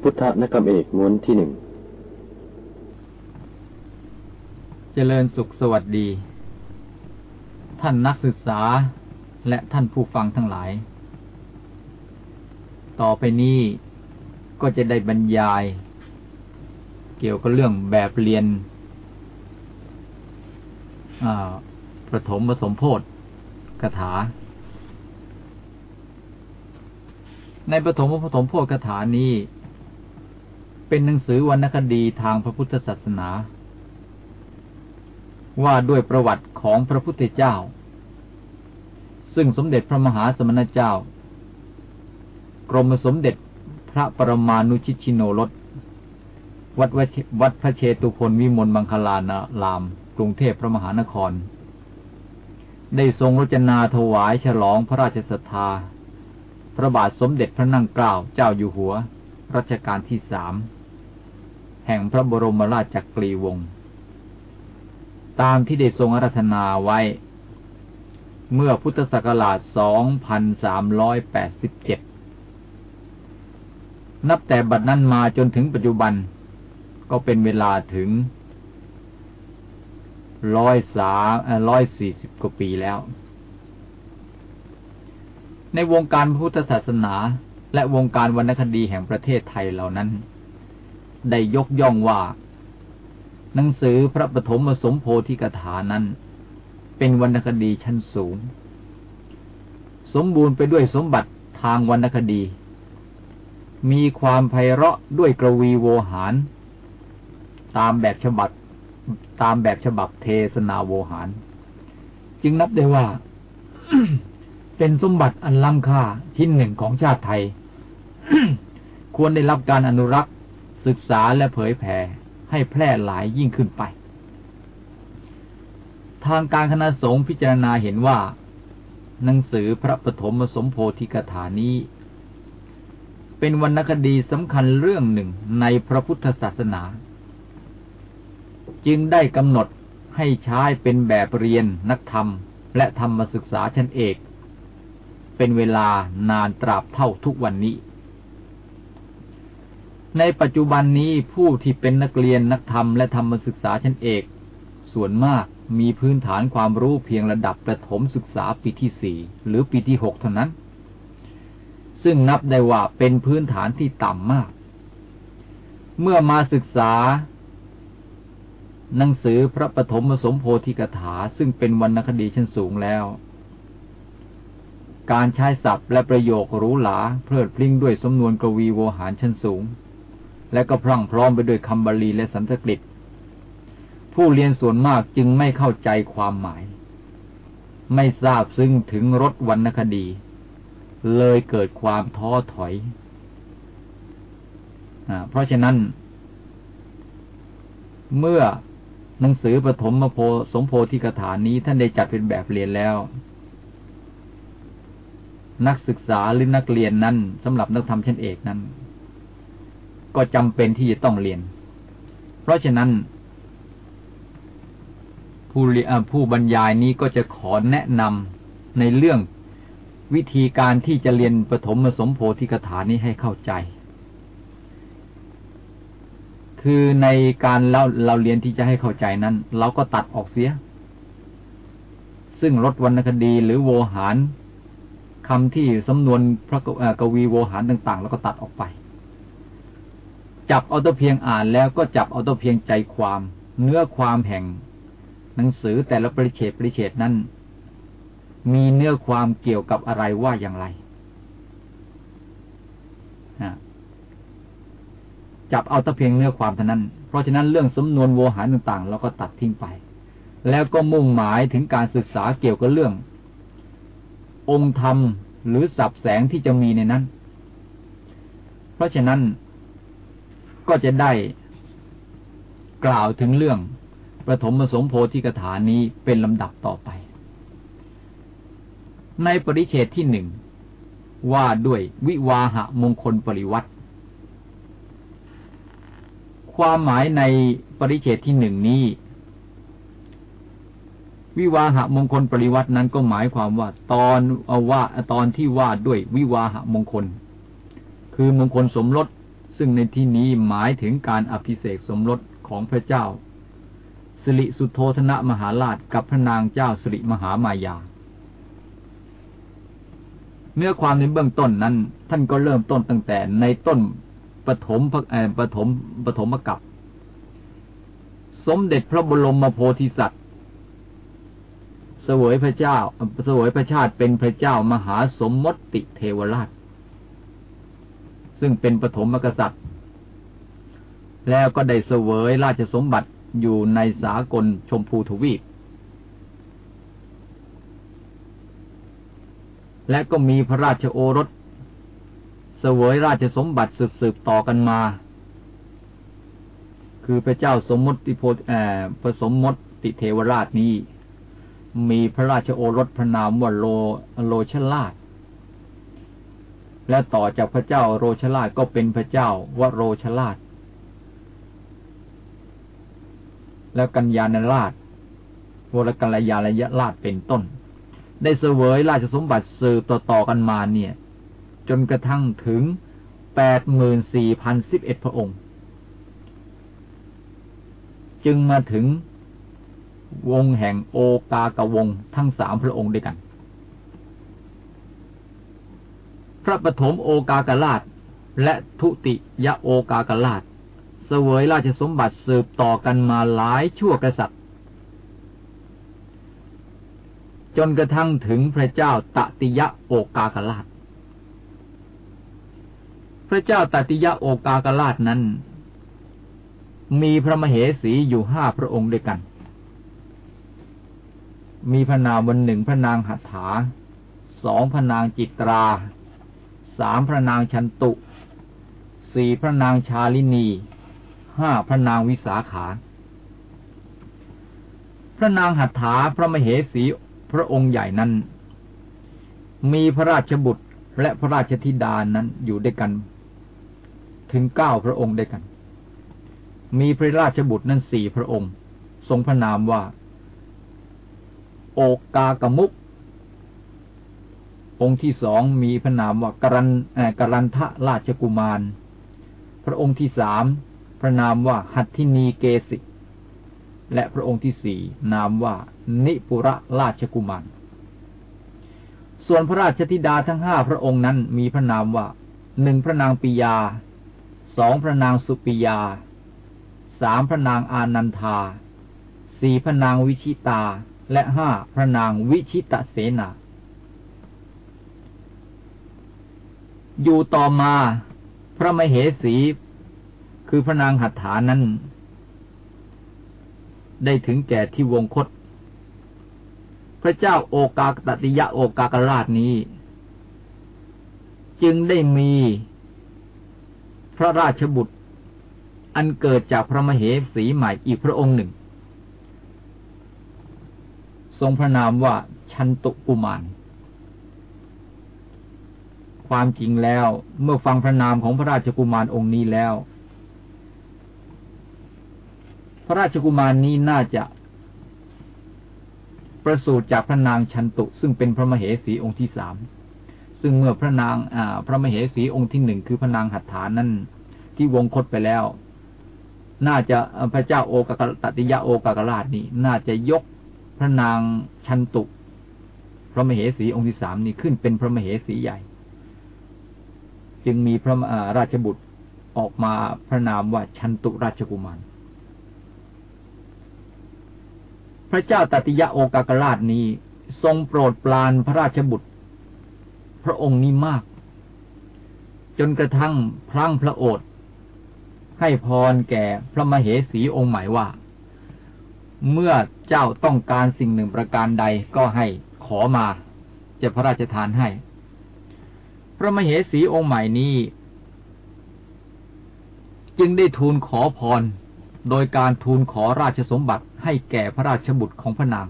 พุทธนักรรมเอกม้วนที่หนึ่ง เจริญสุขสวัสดี ท่านนักศึกษาและท่านผู้ฟังทั้งหลาย ต่อไปนี้ก็จะได้บรรยาย เกี่ยวกับเรื่องแบบเรียนประถมผสมโพธคาถา ในประถมผสมโพธคาถานี้ เป็นหนังสือวรรณคดีทางพระพุทธศาสนา ว่าด้วยประวัติของพระพุทธเจ้า ซึ่งสมเด็จพระมหาสมณเจ้า กรมสมเด็จพระปรมาณุชิชิโนรสวัดวัดพระเชตุพนวิมลมังคลานาราม กรุงเทพพระมหานคร ได้ทรงรจนาถวายฉลองพระราชศรัทธา พระบาทสมเด็จพระนั่งเกล้าเจ้าอยู่หัว รัชกาลที่สามแห่งพระบรมราชจักรีวงศ์ตามที่ได้ทรงอารัธนาไว้ เมื่อพุทธศักราช 2387 นับแต่บัดนั้นมาจนถึงปัจจุบัน ก็เป็นเวลาถึงร้อยสามร้อยสี่สิบกว่าปีแล้ว ในวงการพุทธศาสนา และวงการวรรณคดีแห่งประเทศไทยเหล่านั้น ได้ยกย่องว่า หนังสือพระปฐมสมโพธิกถานั้น เป็นวรรณคดีชั้นสูง สมบูรณ์ไปด้วยสมบัติทางวรรณคดี มีความไพเราะด้วยกระวีโวหาร ตามแบบฉบับตามแบบฉบับเทศนาโวหาร จึงนับได้ว่า เป็นสมบัติอันล้ำค่าชิ้นหนึ่งของชาติไทย ควรได้รับการอนุรักษ์ ศึกษาและเผยแผ่ให้แพร่หลายยิ่งขึ้นไป ทางการคณะสงฆ์พิจารณาเห็นว่า หนังสือพระปฐมสมโพธิกถานี้ เป็นวรรณคดีสำคัญเรื่องหนึ่งในพระพุทธศาสนา จึงได้กำหนดให้ใช้เป็นแบบเรียนนักธรรมและธรรมศึกษาชั้นเอก เป็นเวลานานตราบเท่าทุกวันนี้ ในปัจจุบันนี้ผู้ที่เป็นนักเรียนนักธรรมและธรรมศึกษาชั้นเอก ส่วนมากมีพื้นฐานความรู้เพียงระดับประถมศึกษาปีที่สี่หรือปีที่หกเท่านั้น ซึ่งนับได้ว่าเป็นพื้นฐานที่ต่ำมาก เมื่อมาศึกษา หนังสือพระปฐมสมโพธิกถาซึ่งเป็นวรรณคดีชั้นสูงแล้ว การใช้ศัพท์และประโยคหรูหราเพริศพริ้งด้วยสำนวนกวีโวหารชั้นสูง และก็พรั่งพร้อมไปด้วยคำบาลีและสันสกฤต ผู้เรียนส่วนมากจึงไม่เข้าใจความหมาย ไม่ทราบซึ่งถึงรสวรรณคดี เลยเกิดความท้อถอยอเพราะฉะนั้น เมื่อหนังสือปฐมโพสมโพธิกถานี้ท่านได้จัดเป็นแบบเรียนแล้ว นักศึกษาหรือนักเรียนนั้นสำหรับนักธรรมชั้นเอกนั้น ก็จำเป็นที่จะต้องเรียน เพราะฉะนั้น ผู้ผู้บรรยายนี้ก็จะขอแนะนำในเรื่องวิธีการที่จะเรียนปฐมสมโพธิกถานี้ให้เข้าใจ คือในการเราเราเรียนที่จะให้เข้าใจนั้น เราก็ตัดออกเสีย ซึ่งลดวรรณคดีหรือโวหาร คำที่สำนวนพระกวีโวหารต่าง ๆ แล้วก็ตัดออกไป จับเอาตัวเพียงอ่านแล้วก็จับเอาตัวเพียงใจความ เนื้อความแห่ง หนังสือแต่ละปริเฉดปริเฉดนั้น มีเนื้อความเกี่ยวกับอะไรว่าอย่างไรจับเอาแต่เพียงเนื้อความเท่านั้น เพราะฉะนั้นเรื่องสำนวนโวหารต่างๆ เราก็ตัดทิ้งไป แล้วก็มุ่งหมายถึงการศึกษาเกี่ยวกับเรื่อง องค์ธรรมหรือสับแสงที่จะมีในนั้น เพราะฉะนั้นก็จะได้กล่าวถึงเรื่องประถมสมโพธิกถานี้เป็นลำดับต่อไป ในปริเชตที่หนึ่งว่าด้วยวิวาหะมงคลปริวัติ ความหมายในปริเชตที่หนึ่งนี้ วิวาหะมงคลปริวัตินั้นก็หมายความว่า ตอนเอาว่าตอนที่ว่าด้วยวิวาหะมงคล คือมงคลสมรสซึ่งในที่นี้หมายถึงการอภิเษกสมรสของพระเจ้าสิริสุโธธนะมหาราชกับพระนางเจ้าสิริมหามายาเนื้อความในเบื้องต้นนั้น ท่านก็เริ่มต้นตั้งแต่ในต้นปฐมปฐมปฐมกับ สมเด็จพระบรมโพธิสัตว์ สวยพระเจ้าเสวยพระชาติเป็นพระเจ้ามหาสมมติเทวราช ซึ่งเป็นปฐมกษัตริย์ แล้วก็ได้เสวยราชสมบัติอยู่ในสากลชมพูทวีป และก็มีพระราชโอรส เสวยราชสมบัติสืบๆต่อกันมา คือพระเจ้าสมมติโพธิผสมมติเทวราชนี้ มีพระราชโอรสพระนามว่าโลโลชลาชและต่อจากพระเจ้าโรชลาชก็เป็นพระเจ้าวโรชลาชแล้วกัญญาณราชวรกัลยาณราชเป็นต้น ได้เสวยราชสมบัติสืบต่อๆกันมาเนี่ย จนกระทั่งถึงแปดหมื่นสี่พันสิบเอ็ดพระองค์ จึงมาถึง วงแห่งโอกากวงทั้งสามพระองค์ด้วยกัน พระปฐมโอกากราช และทุติยโอกากราช เสวยราชสมบัติสืบต่อกันมาหลายชั่วกษัตริย์ จนกระทั่งถึงพระเจ้าตติยะโอกากราช พระเจ้าตติยะโอกากราชนั้น มีพระมเหสีอยู่ห้าพระองค์ด้วยกัน มีพระนามวันหนึ่งพระนางหัตถาสองพระนางจิตรา สามพระนางชันตุ สี่พระนางชาลินี ห้าพระนางวิสาขา พระนางหัตถาพระมเหสีพระองค์ใหญ่นั้น มีพระราชบุตรและพระราชธิดานั้นอยู่ด้วยกัน ถึงเก้าพระองค์ด้วยกัน มีพระราชบุตรนั้นสี่พระองค์ ทรงพระนามว่า โอกากมุก องค์ที่สองมีพระนามว่ากรันกรันทะราชกุมาร พระองค์ที่สามพระนามว่าหัตถินีเกสิและพระองค์ที่สี่นามว่า นิปุระราชกุมาร ส่วนพระราชธิดาทั้งห้าพระองค์นั้นมีพระนามว่าหนึ่งพระนางปิยา สองพระนางสุปิยา สามพระนางอานันทา สี่พระนางวิชิตา และห้าพระนางวิชิตเสนา อยู่ต่อมา พระมเหสี คือพระนางหัตถานั้น ได้ถึงแก่ที่วงคต พระเจ้าโอกากตติยะโอกากราชนี้ จึงได้มีพระราชบุตร อันเกิดจากพระมเหสีใหม่อีกพระองค์หนึ่ง ทรงพระนามว่าชันตุกุมาร ความจริงแล้วเมื่อฟังพระนามของพระราชกุมารองค์นี้แล้ว พระราชกุมารนี้น่าจะ ประสูติจากพระนางชันตุ ซึ่งเป็นพระมเหสีองค์ที่สามซึ่งเมื่อพระนางอ่าพระมเหสีองค์ที่หนึ่งคือพระนางหัตถานั้นที่วงคตไปแล้ว น่าจะพระเจ้าโอกากตติยะโอกากราชนี้น่าจะยก พระนางชันตุ พระมเหสีองค์ที่สามนี้ขึ้นเป็นพระมเหสีใหญ่ จึงมีพระราชบุตรออกมาพระนามว่าชันตุราชกุมาร พระเจ้าตติยะโอกากราชนี้ทรงโปรดปรานพระราชบุตร พระองค์นี้มาก จนกระทั่งพลังพระโอษฐ์ให้พรแก่พระมเหสีองค์ใหม่ว่า เมื่อเจ้าต้องการสิ่งหนึ่งประการใดก็ให้ขอมา จะพระราชทานให้ พระมเหสีองค์ใหม่นี้ จึงได้ทูลขอพร โดยการทูลขอราชสมบัติให้แก่พระราชบุตรของพระนาง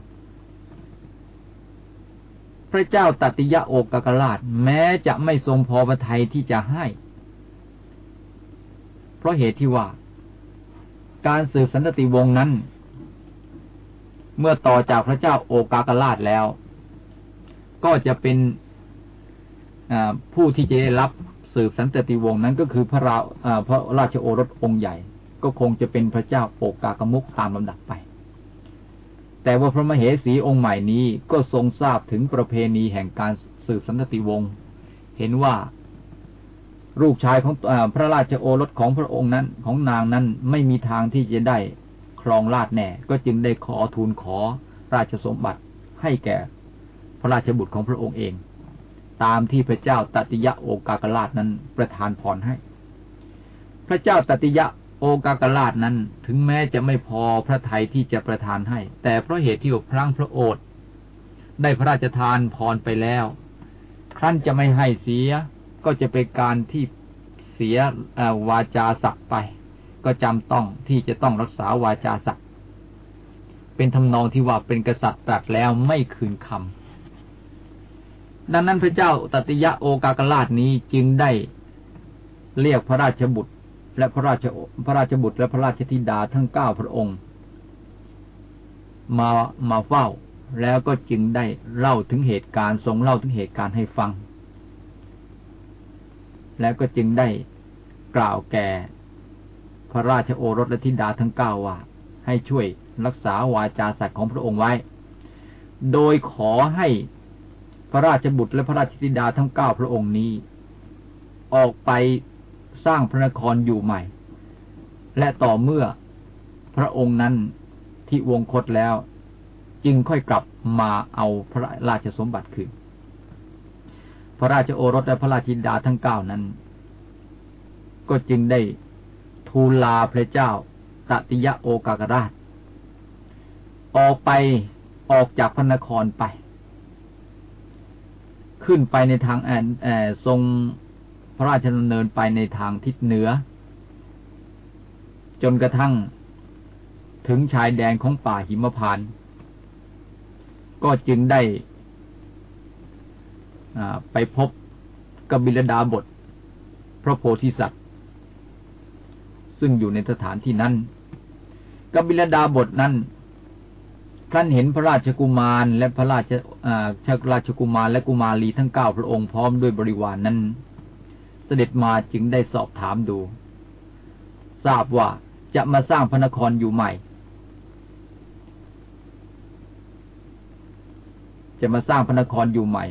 พระเจ้าตติยะโอกกราช แม้จะไม่ทรงพอพระทัยที่จะให้ เพราะเหตุที่ว่า การสืบสันตติวงศ์นั้น เมื่อต่อจากพระเจ้าโอกากราชแล้ว ก็จะเป็นผู้ที่จะได้รับสืบสันตติวงศ์นั้นก็คือพระราพระราชโอรสองค์ใหญ่ ก็คงจะเป็นพระเจ้าโอกากมุกตามลำดับไป แต่ว่าพระมเหสีองค์ใหม่นี้ก็ทรงทราบถึงประเพณีแห่งการสืบสันตติวงศ์เห็นว่าลูกชายของอพระราชโอรสของพระองค์นั้นของนางนั้นไม่มีทางที่จะได้ รองราชแน่ ก็จึงได้ขอทูลขอราชสมบัติให้แก่พระราชบุตรของพระองค์เอง ตามที่พระเจ้าตติยะโอกากราชนั้นประทานพรให้ พระเจ้าตติยะโอกากราชนั้น ถึงแม้จะไม่พอพระทัยที่จะประทานให้ แต่เพราะเหตุที่พระพระโอษฐ์ได้พระราชทานพรไปแล้ว ครั้นจะไม่ให้เสียก็จะเป็นการที่เสียวาจาสักไป ก็จำต้องที่จะต้องรักษาวาจาสักเป็นทำนองที่ว่าเป็นกษัตริย์ตรัสแล้วไม่คืนคำดังนั้นพระเจ้าตติยะโอกากราชนี้จึงได้เรียกพระราชบุตร และพระราชพระราชบุตรและพระราชธิดาทั้งเก้าพระองค์ มามาเฝ้าแล้วก็จึงได้เล่าถึงเหตุการณ์ทรงเล่าถึงเหตุการณ์ให้ฟัง แล้วก็จึงได้กล่าวแก่ พระราชโอรสและธิดาทั้งเก้าว่า ให้ช่วยรักษาวาจาสัตว์ของพระองค์ไว้ โดยขอให้พระราชบุตรและพระราชธิดาทั้งเก้าพระองค์นี้ ออกไปสร้างพระนครอยู่ใหม่ และต่อเมื่อพระองค์นั้นที่วงคตแล้ว จึงค่อยกลับมาเอาพระราชสมบัติคืนพระราชโอรสและพระราชินดาทั้งเก้านั้น ก็จึงได้ ทูลลาพระเจ้าตติยะโอกากราช ออกไปออกจากพระนครไป ขึ้นไปในทางแอนแอทรงพระราชดำเนินไปในทางทิศเหนือ จนกระทั่งถึงชายแดนของป่าหิมพานก็จึงได้ไปพบกบิลดาบท พระโพธิสัตว์ ซึ่งอยู่ในสถานที่นั้นกบิลดาบทนั้นท่านเห็นพระราชกุมารและพระราชชาราชกุมารและกุมารีทั้งเก้าพระองค์พร้อมด้วยบริวารนนั้น เสด็จมาจึงได้สอบถามดู ทราบว่าจะมาสร้างพระนครอยู่ใหม่ จะมาสร้างพระนครอยู่ใหม่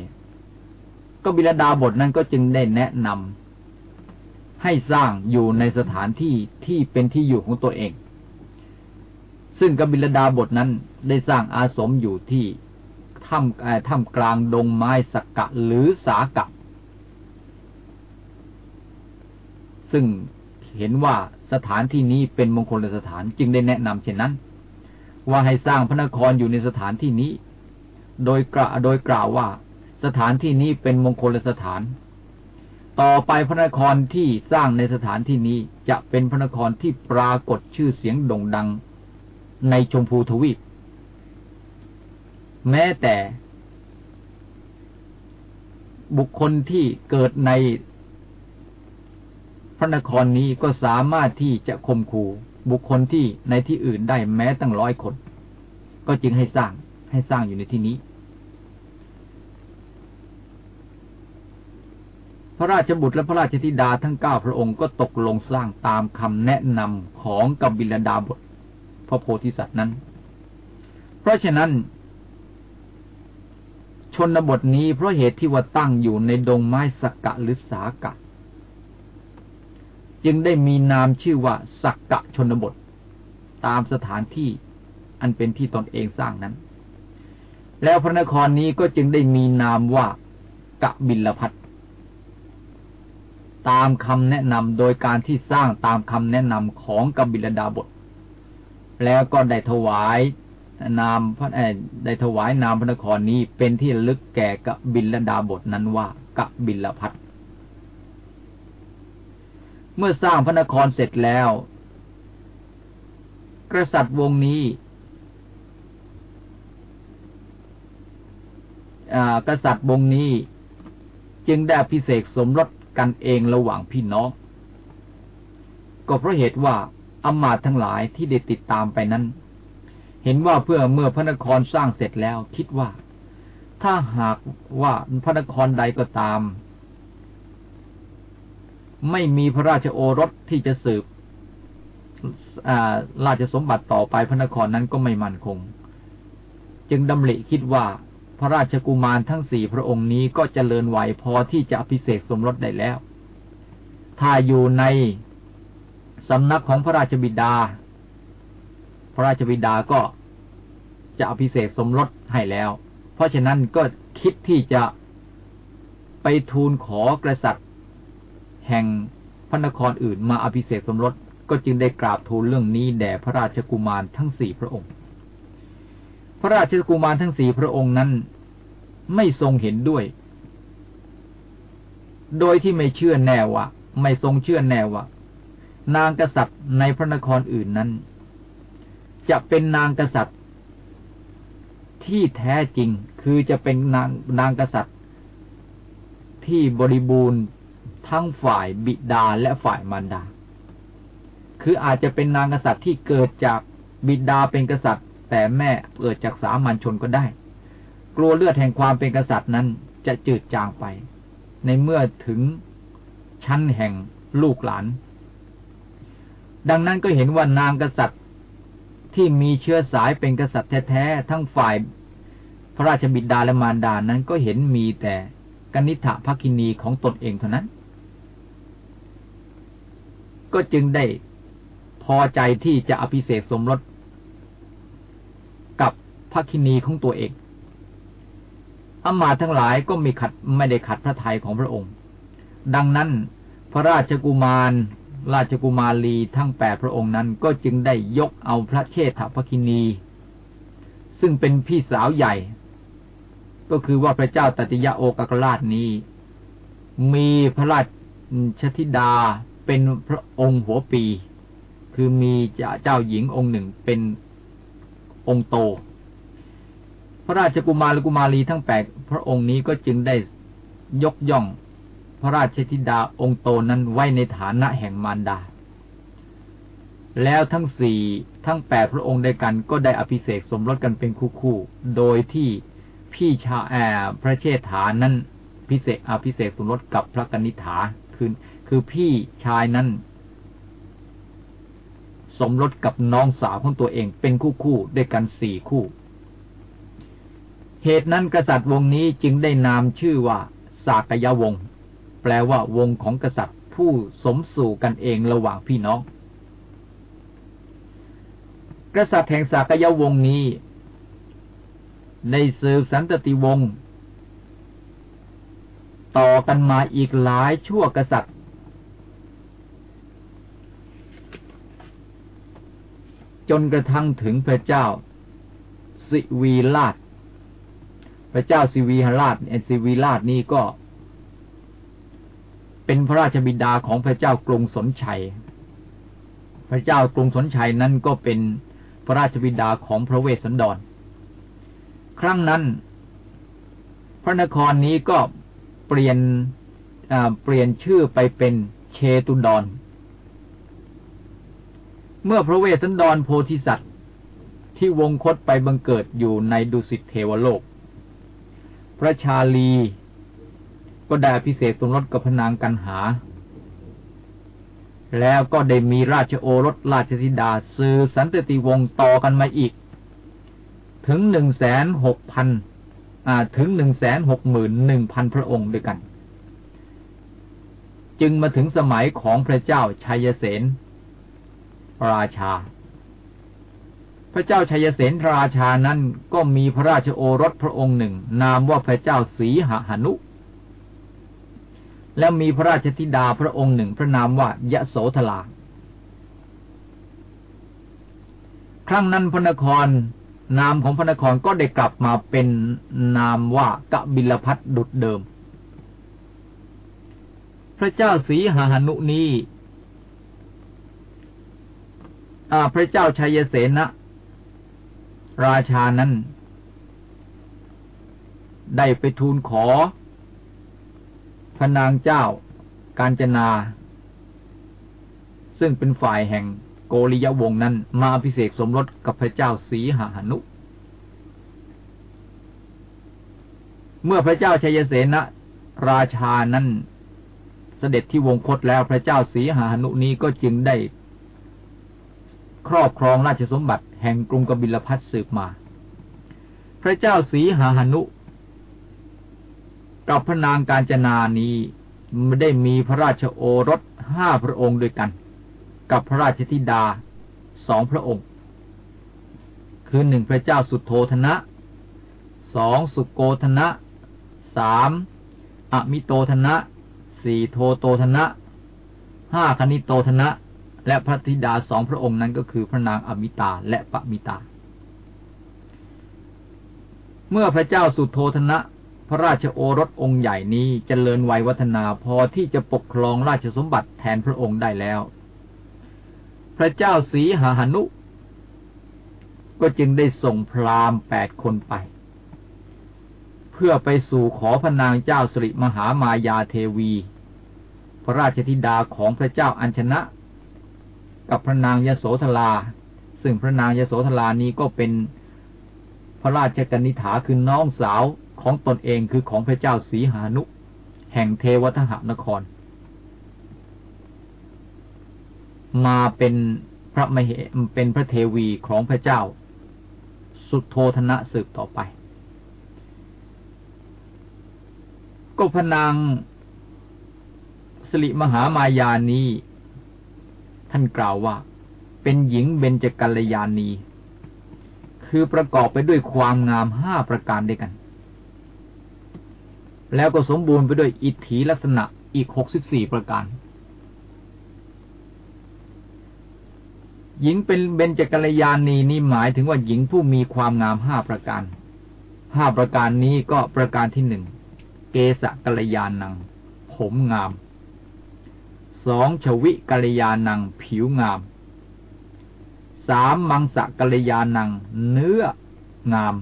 ก็บิลดาบทนั้นก็จึงได้แนะนำ ให้สร้างอยู่ในสถานที่ที่เป็นที่อยู่ของตัวเอง ซึ่งกบิลดาบทนั้นได้สร้างอาสมอยู่ที่ถ้ำถ้ำกลางดงไม้สักกะหรือสากะ ซึ่งเห็นว่าสถานที่นี้เป็นมงคลสถานจึงได้แนะนำเช่นนั้น ว่าให้สร้างพระนครอยู่ในสถานที่นี้ โดยกล่าวโดยกล่าวว่า สถานที่นี้เป็นมงคลสถาน ต่อไปพระนครที่สร้างในสถานที่นี้จะเป็นพระนครที่ปรากฏชื่อเสียงโด่งดังในชมพูทวีป แม้แต่บุคคลที่เกิดในพระนครนี้ก็สามารถที่จะข่มขู่บุคคลที่ในที่อื่นได้แม้ตั้งร้อยคน ก็จึงให้สร้างให้สร้างอยู่ในที่นี้ พระราชบุตรและพระราชธิดาทั้งเก้าพระองค์ก็ตกลงสร้างตามคำแนะนำของกับิลดาบทพระโพธิสัตว์นั้น เพราะฉะนั้น ชนบทนี้เพราะเหตุที่ว่าตั้งอยู่ในดงไม้สกกะหรือสากะ จึงได้มีนามชื่อว่าสักกะชนบท ตามสถานที่อันเป็นที่ตนเองสร้างนั้น แล้วพระนครนี้ก็จึงได้มีนามว่ากะบิลพัท ตามคำแนะนำโดยการที่สร้างตามคำแนะนำของกบิลดาบท แล้วก็ได้ถวายนามพระได้ถวายนามพระนครนี้เป็นที่ลึกแก่กบิลดาบทนั้นว่ากบิลพัทเมื่อสร้างพระนครเสร็จแล้ว กษัตริย์วงนี้กษัตริย์วงนี้ จึงได้พิเศษสมรส กันเองระหว่างพี่น้อง ก็เพราะเหตุว่าอมาตทั้งหลายที่ได้ติดตามไปนั้น เห็นว่าเพื่อเมื่อพระนครสร้างเสร็จแล้วคิดว่า ถ้าหากว่าพระนครใดก็ตาม ไม่มีพระราชโอรสที่จะสืบราชสมบัติต่อไปพระนครนั้นก็ไม่มั่นคง จึงดำริคิดว่า พระราชกุมารทั้งสี่พระองค์นี้ก็จเจริญไหวพอที่จะอภิเษกสมรสได้แล้ว ถ้าอยู่ในสำนักของพระราชบิดา พระราชบิดาก็จะอภิเษกสมรสให้แล้ว เพราะฉะนั้นก็คิดที่จะไปทูลขอกษัตริย์ แห่งพระนครอื่นมาอภิเษกสมรสก็จึงได้กราบทูลเรื่องนี้แด่พระราชกุมารทั้งสี่พระองค์ พระราชกุมารทั้งสี่พระองค์นั้น ไม่ทรงเห็นด้วย โดยที่ไม่เชื่อแน่ว่าไม่ทรงเชื่อแน่ว่านางกษัตริย์ในพระนครอื่นนั้น จะเป็นนางกษัตริย์ ที่แท้จริงคือจะเป็นนางนางกษัตริย์ ที่บริบูรณ์ทั้งฝ่ายบิดาและฝ่ายมารดา คืออาจจะเป็นนางกษัตริย์ที่เกิดจากบิดาเป็นกษัตริย์ แต่แม่เกิดจากสามัญชนก็ได้ กลัวเลือดแห่งความเป็นกษัตริย์นั้นจะจืดจางไป ในเมื่อถึงชั้นแห่งลูกหลาน ดังนั้นก็เห็นว่านางกษัตริย์ที่มีเชื้อสายเป็นกษัตริย์แท้ๆทั้งฝ่ายพระราชบิดาและมารดานั้นก็เห็นมีแต่กนิษฐภคินีของตนเองเท่านั้น ก็จึงได้พอใจที่จะอภิเษกสมรส กับภคินีของตัวเองอมาทั้งหลายก็มีขัดไม่ได้ขัดพระทัยของพระองค์ ดังนั้นพระราชกุมาร ราชกุมารีทั้งแปดพระองค์นั้นก็จึงได้ยกเอาพระเชษฐภคินี ซึ่งเป็นพี่สาวใหญ่ ก็คือว่าพระเจ้าตติยะโอกากราชนี้ มีพระราชธิดาเป็นพระองค์หัวปี คือมีเจ้าหญิงองค์หนึ่งเป็นองค์โต พระราชกุมารและกุมารีทั้งแปดพระองค์นี้ก็จึงได้ยกย่อง พระราชธิดาองค์โตนั้นไว้ในฐานะแห่งมารดา แล้วทั้งสี่ทั้งแปดพระองค์ด้วยกันก็ได้อภิเษกสมรสกันเป็นคู่ๆ โดยที่พี่ชาแอพระเชษฐานั้นพิเศษอภิเษกสมรสกับพระกนิษฐาคือคือพี่ชายนั้นสมรสกับน้องสาวของตัวเองเป็นคู่ๆด้วยกันสี่คู่ เหตุนั้นกษัตริย์วงนี้จึงได้นามชื่อว่าสากยวงศ์ แปลว่าวงของกษัตริย์ผู้สมสู่กันเองระหว่างพี่น้อง กษัตริย์แห่งสากยวงนี้ในสืบสันตติวงศ์ต่อกันมาอีกหลายชั่วกษัตริย์ จนกระทั่งถึงพระเจ้า สิวีราช พระเจ้าสิวีราชเอสิวีราชนี่ก็ เป็นพระราชบิดาของพระเจ้ากรุงสนชัย พระเจ้ากรุงสนชัยนั้นก็เป็นพระราชบิดาของพระเวสสันดร ครั้งนั้น พระนครนี้ก็เปลี่ยนเปลี่ยนชื่อไปเป็นเชตุดร เมื่อพระเวสสันดรโพธิสัตว์ที่วงคตไปบังเกิดอยู่ในดุสิตเทวโลก พระชาลี ก็ได้พิเศษสมรสกับพนางกันหา แล้วก็ได้มีราชโอรสราชธิดาสือสันติวงศ์ต่อกันมาอีก ถึงหนึ่งแสนหกพันถึงหนึ่งแสนหกหมื่นหนึ่งพันพระองค์ด้วยกัน จึงมาถึงสมัยของพระเจ้าชัยเสนราชา พระเจ้าชัยเสนราชานั้นก็มีพระราชโอรสพระองค์หนึ่ง นามว่าพระเจ้าสีหหนุ แล้วมีพระราชธิดาพระองค์หนึ่ง พระนามว่ายะโสธลา ครั้งนั้นพระนครนามของพระนครก็ได้กลับมาเป็นนามว่ากะบิลพัทดุดเดิม พระเจ้าสีหหนุนี้พระเจ้าชัยเสนะ ราชานั้น ได้ไปทูลขอ พระนางเจ้าการจนา ซึ่งเป็นฝ่ายแห่งโกริยวงศ์นั้น มาพิเศษสมรสกับพระเจ้าสีหานุ เมื่อพระเจ้าชัยเสนะราชานั้นเสด็จที่วงคตแล้วพระเจ้าสีหานุนี้ก็จึงได้ ครอบครองราชสมบัติ ห่งกรุงกบิลพัทสืบมา พระเจ้าสีหาหนุ กับพระนางการจนานี้ไม่ได้มีพระราชโอรสห้าพระองค์ด้วยกัน กับพระราชธิดาสองพระองค์ คือหนึ่งพระเจ้าสุโธธนะสองสุโกธนะสามอมิโตธนะสี่โทโตธนะห้าคณิโตธนะ และพระธิดาสองพระองค์นั้นก็คือพระนางอมิตาและปมิตา เมื่อพระเจ้าสุโธธนะ พระราชโอรสองค์ใหญ่นี้จเจริญวัยวัฒนาพอที่จะปกครองราชสมบัติแทนพระองค์ได้แล้ว พระเจ้าสีหาหนุ ก็จึงได้ส่งพราหมณ์แปดคนไป เพื่อไปสู่ขอพระนางเจ้าสิริมหามายาเทวี พระราชธิดาของพระเจ้าอัญชนะ กับพระนางยโสธรา ซึ่งพระนางยโสธรานี้ก็เป็นพระราชกนิษฐาคือน้องสาวของตนเองคือของพระเจ้าสีหานุ แห่งเทวทหานคร มาเป็นพระมเหเป็นพระเทวีของพระเจ้า สุโธธนะสืบต่อไป ก็พนางสิริมหามายานี ท่านกล่าวว่า เป็นหญิงเบญจกัลยาณี คือประกอบไปด้วยความงามห้าประการด้วยกัน แล้วก็สมบูรณ์ไปด้วยอิทธิลักษณะอีกหกสิบสี่ประการ หญิงเป็นเบญจกัลยาณีนี่หมายถึงว่าหญิงผู้มีความงามห้าประการห้าประการนี้ก็ประการที่หนึ่งเกสกัลยานัง ผมงาม สองชวิกัลยานังผิวงาม สามมังสกัลยานังเนื้องาม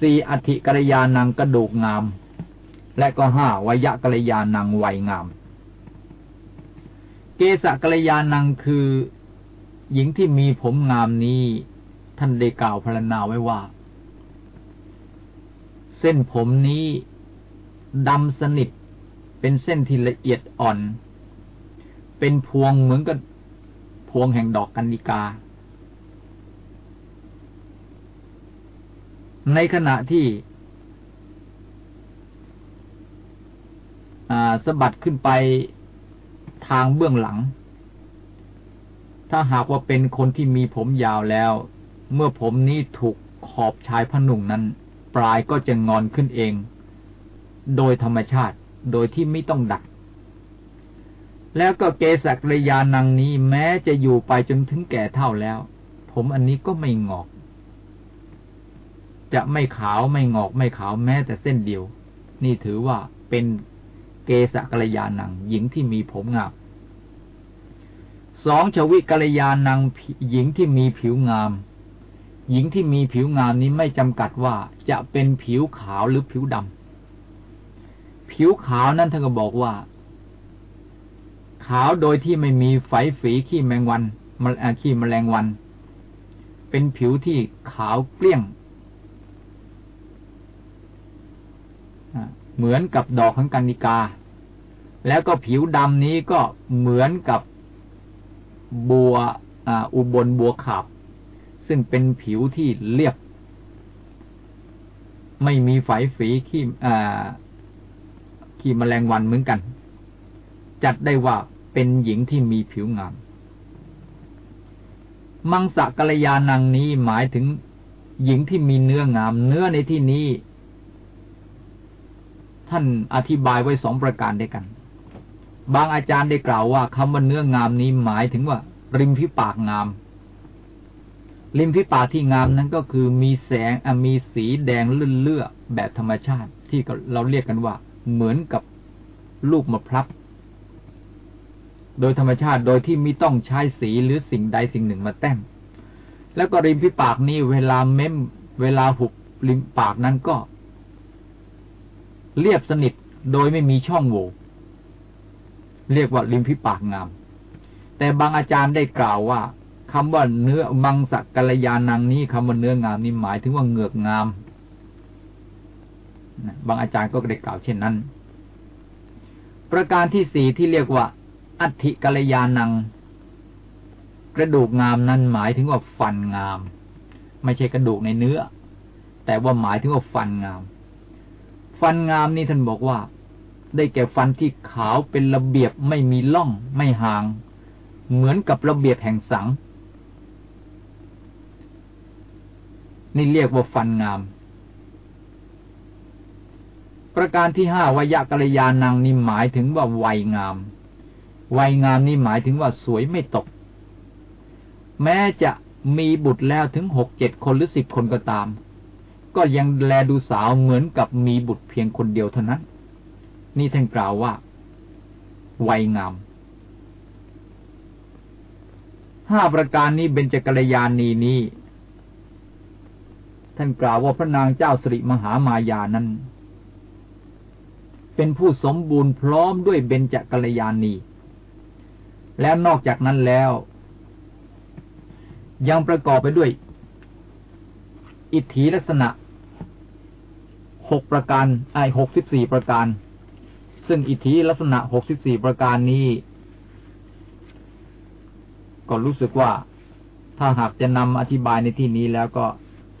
สี่อธิกรยานังกระดูกงาม และก็ห้าวยะกรยานังวัยงาม เกสกรยานังคือ หญิงที่มีผมงามนี้ ท่านได้กล่าวพรรณนาไว้ว่า เส้นผมนี้ดำสนิท เป็นเส้นที่ละเอียดอ่อน เป็นพวงเหมือนกับพวงแห่งดอกกันนิกา ในขณะที่สะบัดขึ้นไปทางเบื้องหลัง ถ้าหากว่าเป็นคนที่มีผมยาวแล้ว เมื่อผมนี้ถูกขอบชายพนุ่งนั้น ปลายก็จะงอนขึ้นเอง โดยธรรมชาติ โดยที่ไม่ต้องดัดแล้วก็เกศักระยานังนี้แม้จะอยู่ไปจนถึงแก่เท่าแล้ว ผมอันนี้ก็ไม่งอก จะไม่ขาวไม่งอกไม่ขาวแม้แต่เส้นเดียว นี่ถือว่าเป็นเกสกัลยานังหญิงที่มีผมงามสองชวิกัลยานังหญิงที่มีผิวงาม หญิงที่มีผิวงามนี้ไม่จำกัดว่าจะเป็นผิวขาวหรือผิวดำ ผิวขาวนั้นท่านก็บอกว่า ขาวโดยที่ไม่มีไฝฝีขี้แมงวันมขี้แมลงวัน เป็นผิวที่ขาวเกลี้ยงเหมือนกับดอกของกันนิกา แล้วก็ผิวดำนี้ก็เหมือนกับบัวอุบลบัวขาบซึ่งเป็นผิวที่เรียบ ไม่มีไฝฝีขี้ ขี้แมลงวันเหมือนกัน จัดได้ว่าเป็นหญิงที่มีผิวงาม มังสะกัลยานังนี้หมายถึงหญิงที่มีเนื้องาม เนื้อในที่นี้ ท่านอธิบายไว้สองประการด้วยกัน บางอาจารย์ได้กล่าวว่าคำว่าเนื้องามนี้หมายถึงว่า ริมฝีปากงาม ริมฝีปากที่งามนั้นก็คือมีแสงมีสีแดงเลื่อนเลือแบบธรรมชาติที่เราเรียกกันว่า เหมือนกับลูกมะพร้าวโดยธรรมชาติโดยที่ไม่ต้องใช้สีหรือสิ่งใดสิ่งหนึ่งมาแต้ม แล้วก็ริมฝีปากนี้เวลาเม้ม เวลาหุบริมปากนั้นก็ เรียบสนิทโดยไม่มีช่องโหว่เรียกว่าริมฝีปากงาม แต่บางอาจารย์ได้กล่าวว่าคำว่าเนื้อมังสกัลยานังนี้คำว่าเนื้องามนี้หมายถึงว่าเหงือกงาม บางอาจารย์ก็ได้กล่าวเช่นนั้น ประการที่สี่ที่เรียกว่า อัติกัลยานัง กระดูกงามนั้นหมายถึงว่าฟันงาม ไม่ใช่กระดูกในเนื้อ แต่ว่าหมายถึงว่าฟันงาม ฟันงามนี่ท่านบอกว่า ได้แก่ฟันที่ขาวเป็นระเบียบไม่มีล่องไม่ห่าง เหมือนกับระเบียบแห่งสัง นี่เรียกว่าฟันงาม ประการที่ห้าวยะกัลยาณังนี่หมายถึงว่าวัยงาม วัยงามนี่หมายถึงว่าสวยไม่ตก แม้จะมีบุตรแล้วถึงหกเจ็ดคนหรือสิบคนก็ตาม ก็ยังแลดูสาวเหมือนกับมีบุตรเพียงคนเดียวเท่านั้น นี่ท่านกล่าวว่า วัยงามห้าประการนี้เป็นจกัลยาณีนี้ ท่านกล่าวว่าพระนางเจ้าสิริมหามายานั้น เป็นผู้สมบูรณ์พร้อมด้วยเบญจกัลยาณี แล้วนอกจากนั้นแล้ว ยังประกอบไปด้วย อิทธิลักษณะหกประการไอหกสิบสี่ประการ ซึ่งอิทธิลักษณะหกสิบสี่ประการนี้ ก็รู้สึกว่าถ้าหากจะนำอธิบายในที่นี้แล้วก็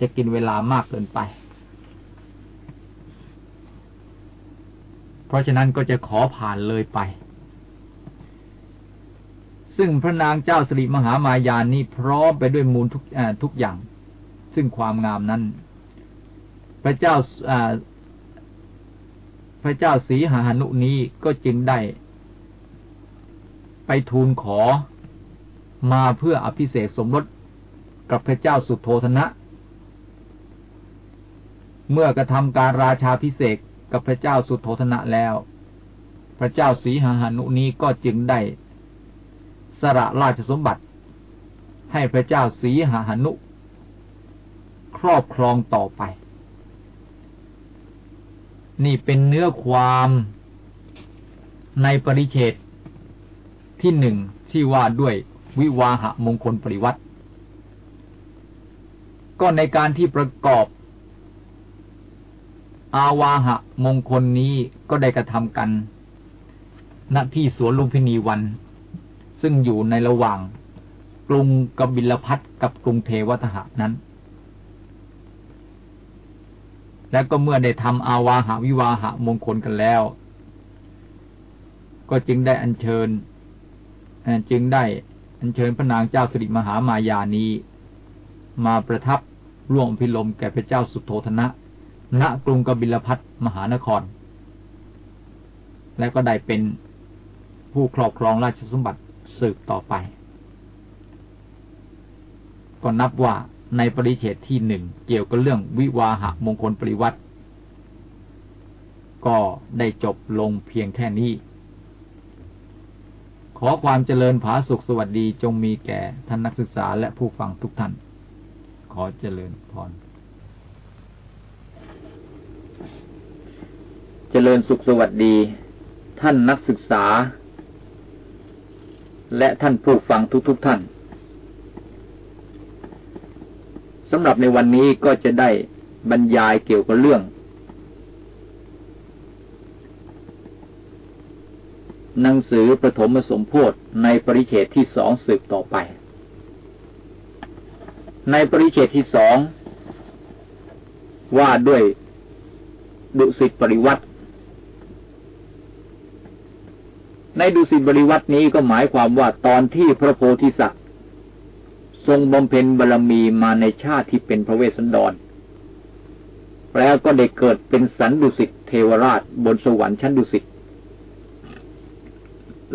จะกินเวลามากเกินไป เพราะฉะนั้นก็จะขอผ่านเลยไป ซึ่งพระนางเจ้าสิริมหามายานี้พร้อมไปด้วยมูลทุกทุกอย่าง ซึ่งความงามนั้น พระเจ้าพระเจ้าสีหานุนี้ก็จึงได้ ไปทูลขอมาเพื่ออภิเษกสมรสกับพระเจ้าสุโธธนะ เมื่อกระทำการราชาพิเศษ กับพระเจ้าสุโธธนะแล้ว พระเจ้าสีหานุนี้ก็จึงได้ สละราชสมบัติ ให้พระเจ้าสีหานุ ครอบครองต่อไป นี่เป็นเนื้อความในปริเชตที่หนึ่งที่ว่าด้วยวิวาหะมงคลปริวัติ ก็ในการที่ประกอบ อาวาหะ มงคลนี้ก็ได้กระทำกัน ณที่สวนลุมพินีวัน ซึ่งอยู่ในระหว่างกรุงกบิลพัทกับกรุงเทวทหะนั้น และก็เมื่อได้ทำอาวาหาวิวาหะมงคลกันแล้ว ก็จึงได้อัญเชิญจึงได้อัญเชิญพระนางเจ้าสิริมหามายานีมาประทับร่วมพิลมแก่พระเจ้าสุโธธนะ ณกรุงกบิลพัทมหานคร และก็ได้เป็นผู้ครอบครองราชสมบัติสืบต่อไป ก็นับว่าในปริเฉตที่หนึ่งเกี่ยวกับเรื่องวิวาหะมงคลปริวัติ ก็ได้จบลงเพียงแค่นี้ ขอความเจริญผาสุขสวัสดีจงมีแก่ท่านนักศึกษาและผู้ฟังทุกท่าน ขอเจริญพรเจ ริญสุขสวัสดี ท่านนักศึกษา และท่านผู้ฟังทุกๆทท่านสำหรับในวันนี้ก็จะได้บรรยายเกี่ยวกับเรื่อง หนังสือประถมสมโพธิในปริเฉตที่สองสืบต่อไป ในปริเฉตที่สองว่าด้วยดุสิตปริวัติ ในดุสิตบริวัตินี้ก็หมายความว่าตอนที่พระโพธิสัตว์ ทรงบำเพ็ญบารรมีมาในชาติที่เป็นพระเวสสันดร แล้วก็ได้เกิดเป็นสันดุสิตเทวราชบนสวรรค์ชั้นดุสิต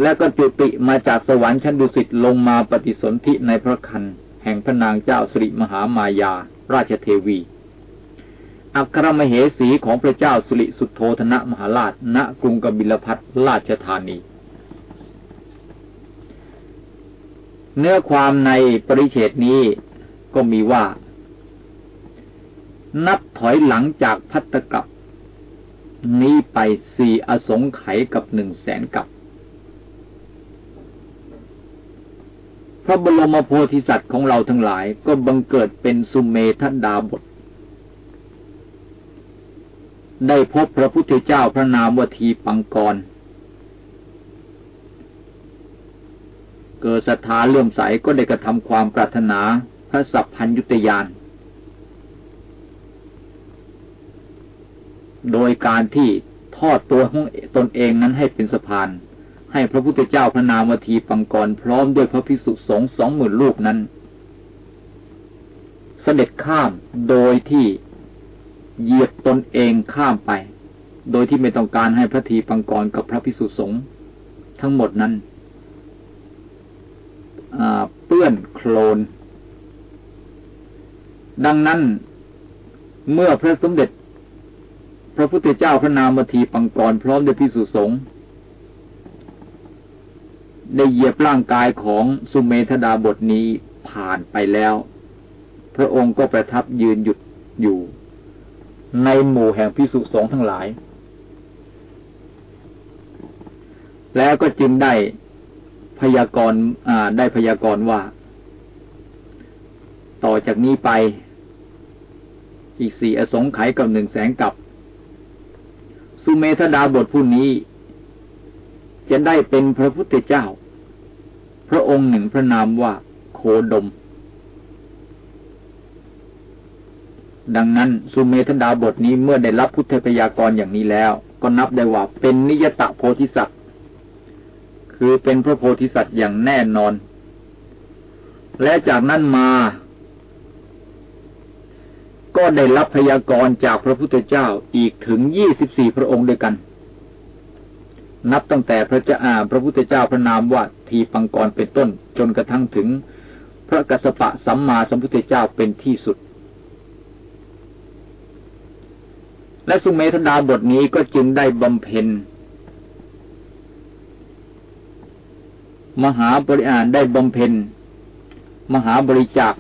แล้วก็จุติมาจากสวรรค์ชั้นดุสิตลงมาปฏิสนธิในพระคันแห่งพระนางเจ้าสิริมหามายา ราชเทวี อัครมเหสีของพระเจ้าสิริสุทโธธนะมหาราชณกรุงกบิลพัทราชธานี เนื้อความในปริเฉดนี้ก็มีว่า นับถอยหลังจากพัตกับ นี้ไปสี่อสงไขยกับหนึ่งแสนกับ พระบรมโพธิสัตว์ของเราทั้งหลายก็บังเกิดเป็นสุเมธดาบท ได้พบพระพุทธเจ้าพระนามวทีปังกร เกิดศรัทธาเลื่อมใสก็ได้กระทำความปรารถนาพระสัพพัญยุตยาน โดยการที่ทอดตัวของตนเองนั้นให้เป็นสะพาน ให้พระพุทธเจ้าพระนามทีปังกรพร้อมด้วยพระภิกษุสงฆ์สองหมื่นลูกนั้น เสด็จข้ามโดยที่เหยียบตนเองข้ามไป โดยที่ไม่ต้องการให้พระทีปังกรกับพระภิกษุสงฆ์ทั้งหมดนั้น เปื้อนโคลน ดังนั้นเมื่อพระสมเด็จ พระพุทธเจ้าพระนามทีปังกรพร้อมด้วยพิสุสงฆ์ได้เหยียบร่างกายของสุเมธดาบทนี้ผ่านไปแล้ว พระองค์ก็ประทับยืนหยุดอยู่ ในหมู่แห่งพิสุสงฆ์ทั้งหลาย แล้วก็จึงได้ พยากรณ์ได้พยากรณ์ว่า ต่อจากนี้ไป อีกสี่อสงไขยกับหนึ่งแสงกับ สุเมธดาบทผู้นี้ จะได้เป็นพระพุทธเจ้า พระองค์หนึ่งพระนามว่าโคดม ดังนั้นสุเมธดาบทนี้เมื่อได้รับพุทธพยากรอย่างนี้แล้ว ก็นับได้ว่าเป็นนิยตะโพธิสัตว คือเป็นพระโพธิสัตว์อย่างแน่นอน และจากนั้นมา ก็ได้รับพยากรณ์จากพระพุทธเจ้าอีกถึงยี่สิบสี่พระองค์ด้วยกัน นับตั้งแต่พระเจ้าพระพุทธเจ้าพระนามว่าทีปังกรเป็นต้น จนกระทั่งถึงพระกัสสปะสัมมาสัมพุทธเจ้าเป็นที่สุด และสุเมธดาบทนี้ก็จึงได้บำเพ็ญ มหาบริอารได้บำเพ็ญ มหาบริจาค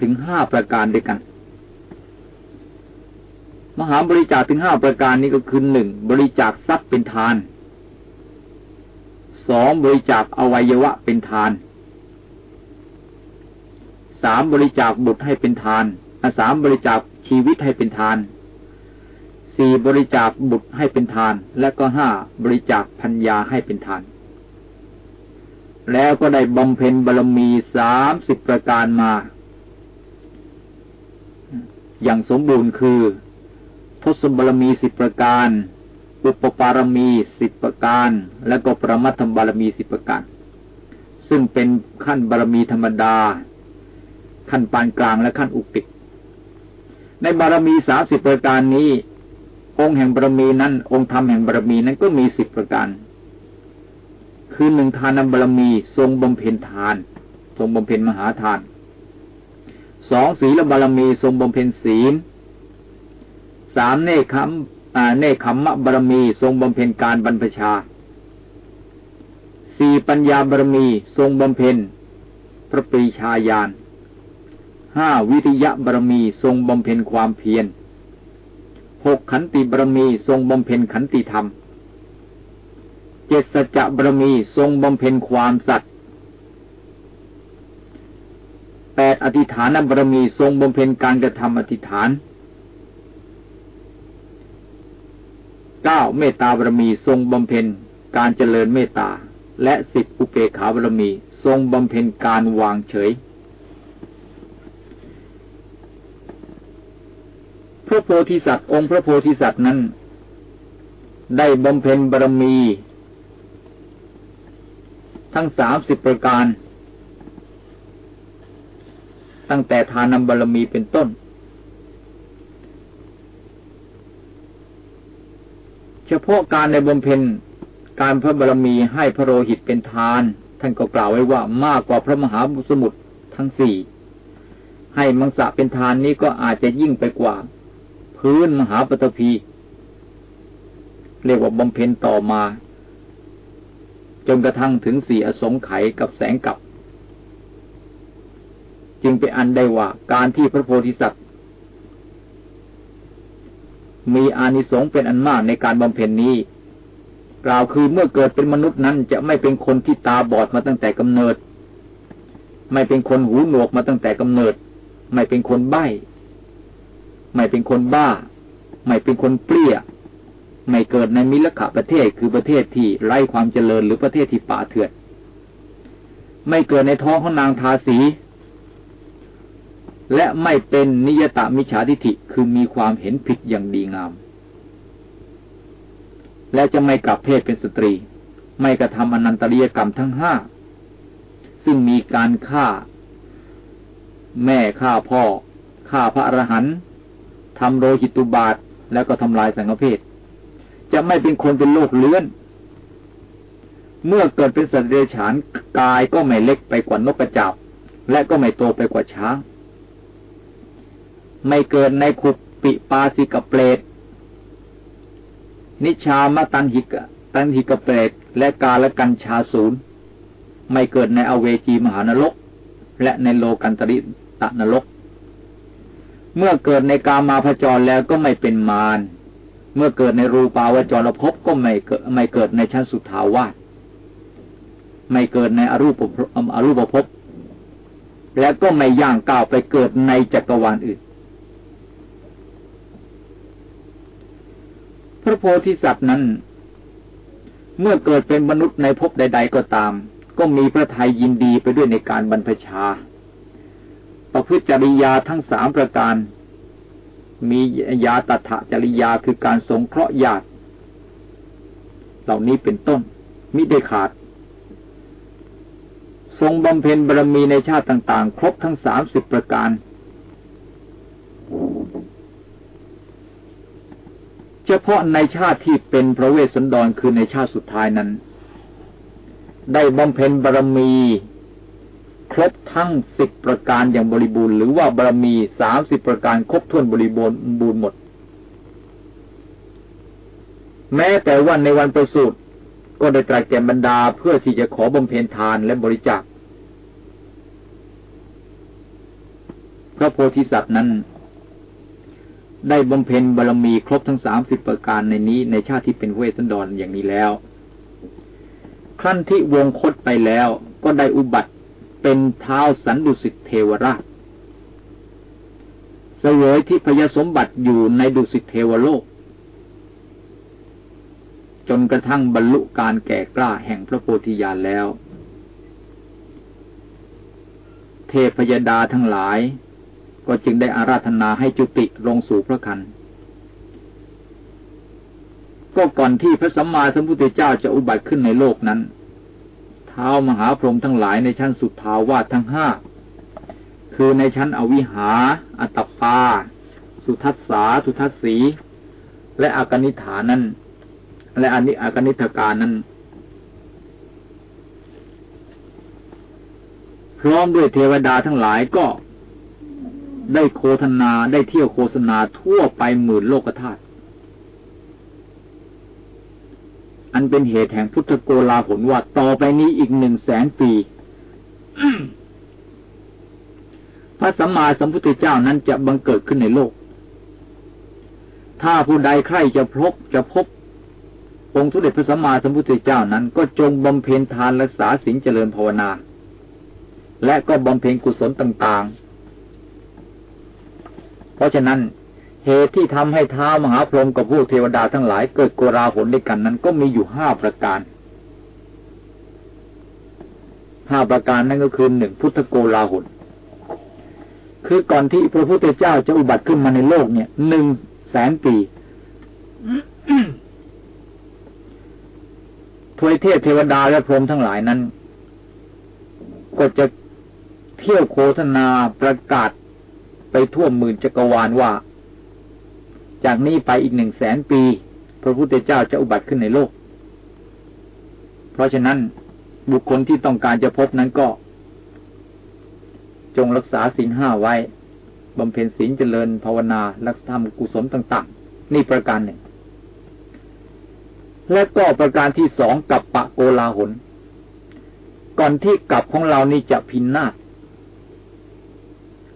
ถึงห้าประการด้วยกัน มหาบริจาคถึงห้าประการนี้ก็คือหนึ่งบริจาคทรัพย์เป็นทานสองบริจาคอวัยวะเป็นทานสามบริจาคบุตรให้เป็นทานสามบริจาคชีวิตให้เป็นทานสี่บริจาคบุตรให้เป็นทาน และก็ห้าบริจาคพัญญาให้เป็นทาน แล้วก็ได้บำเพ็ญบารมีสามสิบประการมา อย่างสมบูรณ์คือทศบารมีสิบประการ อุปปารมีสิบประการ และก็ประมัตถบารมีสิบประการ ซึ่งเป็นขั้นบารมีธรรมดา ขั้นปานกลางและขั้นอุปิในบารมีสามสิบประการนี้ องค์แห่งบารมีนั้น องค์ธรรมแห่งบารมีนั้นก็มีสิบประการ คือหนึ่งทานบารมี ทรงบำเพ็ญทาน ทรงบำเพ็ญมหาทานสองศีลบารมี ทรงบำเพ็ญศีลสามเนคขมเนคขมมะบารมี ทรงบำเพ็ญการบรรพชาสี่ปัญญาบารมี ทรงบำเพ็ญพระปรีชาญาณห้าวิทยะบารมี ทรงบำเพ็ญความเพียรหกขันติบารมี ทรงบำเพ็ญขันติธรรม เจ็ดสัจจะบรมีทรงบำเพ็ญความสัตย์แปดอธิฐานบรมีทรงบำเพ็ญการกระทำอธิษฐานเก้าเมตตาบรมีทรงบำเพ็ญการเจริญเมตตา และสิบอุเปขาบรมี ทรงบำเพ็ญการวางเฉยพระโพธิสัตว์องค์พระโพธิสัตว์นั้น ได้บำเพ็ญบารมี ทั้งสามสิบประการ ตั้งแต่ทานนบารมีเป็นต้น เฉพาะการในบำเพ็ญการพระบารมีให้พระโลหิตเป็นทาน ท่านก็กล่าวไว้ว่ามากกว่าพระมหาบุสมุทรทั้งสี่ให้มังสะเป็นทานนี้ก็อาจจะยิ่งไปกว่า พื้นมหาปฐพีเรียกว่าบำเพ็ญต่อมา จนกระทั่งถึงสี่อสงไขยกับแสงกับ จึงเป็นอันได้ว่าการที่พระโพธิสัตว์ มีอานิสงส์เป็นอันมากในการบำเพ็ญนี้ กล่าวคือเมื่อเกิดเป็นมนุษย์นั้นจะไม่เป็นคนที่ตาบอดมาตั้งแต่กำเนิด ไม่เป็นคนหูหนวกมาตั้งแต่กำเนิด ไม่เป็นคนใบ้ ไม่เป็นคนบ้า ไม่เป็นคนเปรี้ย ไม่เกิดในมิลขะประเทศคือประเทศที่ไร้ความเจริญหรือประเทศที่ป่าเถื่อนไม่เกิดในท้องของนางทาสี และไม่เป็นนิยตามิจฉาทิฐิคือมีความเห็นผิดอย่างดีงาม และจะไม่กลับเพศเป็นสตรี ไม่กระทำอนันตริยกรรมทั้งห้า ซึ่งมีการฆ่า แม่ฆ่าพ่อฆ่าพระอรหันต์ทำโรหิตุบาท แล้วก็ทำลายสังฆเพศ จะไม่เป็นคนเป็นโรคเลื้อน เมื่อเกิดเป็นสัตว์เดรัจฉานกายก็ไม่เล็กไปกว่านกกระจาบและก็ไม่โตไปกว่าช้าง ไม่เกิดในขุปปิปาสิกเปรตนิชามตันหิกตันหิกเปรตและกาละกัญชาศูนย์ไม่เกิดในอเวจีมหานรก และในโลกันตริตะนรก เมื่อเกิดในกามาพจรแล้วก็ไม่เป็นมาร เมื่อเกิดในรูปาวจรภพก็ไม่เกิดไม่เกิดในชั้นสุทาวาสไม่เกิดในอรูปอรูปภพและก็ไม่ย่างก้าวไปเกิดในจักรวาลอื่น พระโพธิสัตว์นั้น เมื่อเกิดเป็นมนุษย์ในภพใด ๆ ก็ตาม ก็มีพระทัยยินดีไปด้วยในการบรรพชา ประพฤติจริยาทั้งสามประการ มียาตถะจริยาคือการสงเคราะห์ญาติเหล่านี้เป็นต้น มิได้ขาด ทรงบำเพ็ญบารมีในชาติต่าง ๆ ครบทั้งสามสิบประการ เฉพาะในชาติที่เป็นพระเวสสันดรคือในชาติสุดท้ายนั้น ได้บำเพ็ญบารมี รบทั้งสิบประการอย่างบริบูรณ์หรือว่าบารมีสามสิบประการครบถ้วนบริบูรณ์บูรณ์หมด แม้แต่วันในวันประสูติก็ได้ตรัสแก่บรรดาเพื่อที่จะขอบำเพ็ญทานและบริจาคพระโพธิสัตว์นั้น ได้บำเพ็ญบารมีครบทั้งสามสิบประการในนี้ในชาติที่เป็นเวสันดรอย่างนี้แล้ว ครั้นที่วงคตไปแล้วก็ได้อุบัติ เป็นเท้าสันดุสิตเทวราชเสวยที่พยสมบัติอยู่ในดุสิตเทวโลก จนกระทั่งบรรลุการแก่กล้าแห่งพระโพธิญาณแล้ว เทพยดาทั้งหลาย ก็จึงได้อาราธนาให้จุติลงสู่พระคันก็ก่อนที่พระสัมมาสัมพุทธเจ้าจะอุบัติขึ้นในโลกนั้น ท้ามหาพรหมทั้งหลายในชั้นสุทาวาสทั้งห้า คือในชั้นอวิหา อัตปา สุทัสสา สุทัสสี และอากนิฐานั้น และอนิอากนิธการนั้น พร้อมด้วยเทวดาทั้งหลายก็ได้โฆษณาได้เที่ยวโฆษณาทั่วไปหมื่นโลกธาตุ อันเป็นเหตุแห่งพุทธโกลาผลว่าต่อไปนี้อีกหนึ่งแสนปีพระสัมมาสัมพุทธเจ้านั้นจะบังเกิดขึ้นในโลก ถ้าผู้ใดใครจะพบจะพบ องค์ทุเดชพระสัมมาสัมพุทธเจ้านั้น ก็จงบำเพ็ญทานรักษาสิ่งเจริญภาวนา และก็บำเพ็ญกุศลต่าง ๆ เพราะฉะนั้น เหตุที่ทำให้ท้ามหาพรหมกับผู้เทวดาทั้งหลายเกิดโกราหลด้วยกันนั้นก็มีอยู่ห้าประการห้าประการนั่นก็คือหนึ่งพุทธโกลาหลคือก่อนที่พระพุทธเจ้าจะอุบัติขึ้นมาในโลกเนี่ยหนึ่งแสนปีทวยเทพเทวดาและพรหมทั้งหลายนั้น ก็จะเที่ยวโฆษณาประกาศไปทั่วหมื่นจักรวาลว่า จากนี้ไปอีกหนึ่งแสนปี พระพุทธเจ้าจะอุบัติขึ้นในโลก เพราะฉะนั้นบุคคลที่ต้องการจะพบนั้นก็ จงรักษาศีลห้าไว้บำเพ็ญศีลเจริญภาวนารักษากุศลต่าง ๆ นี่ประการหนึ่ง และก็ประการที่สองกับปะโกลาหน ก่อนที่กลับของเรานี่จะพินาศ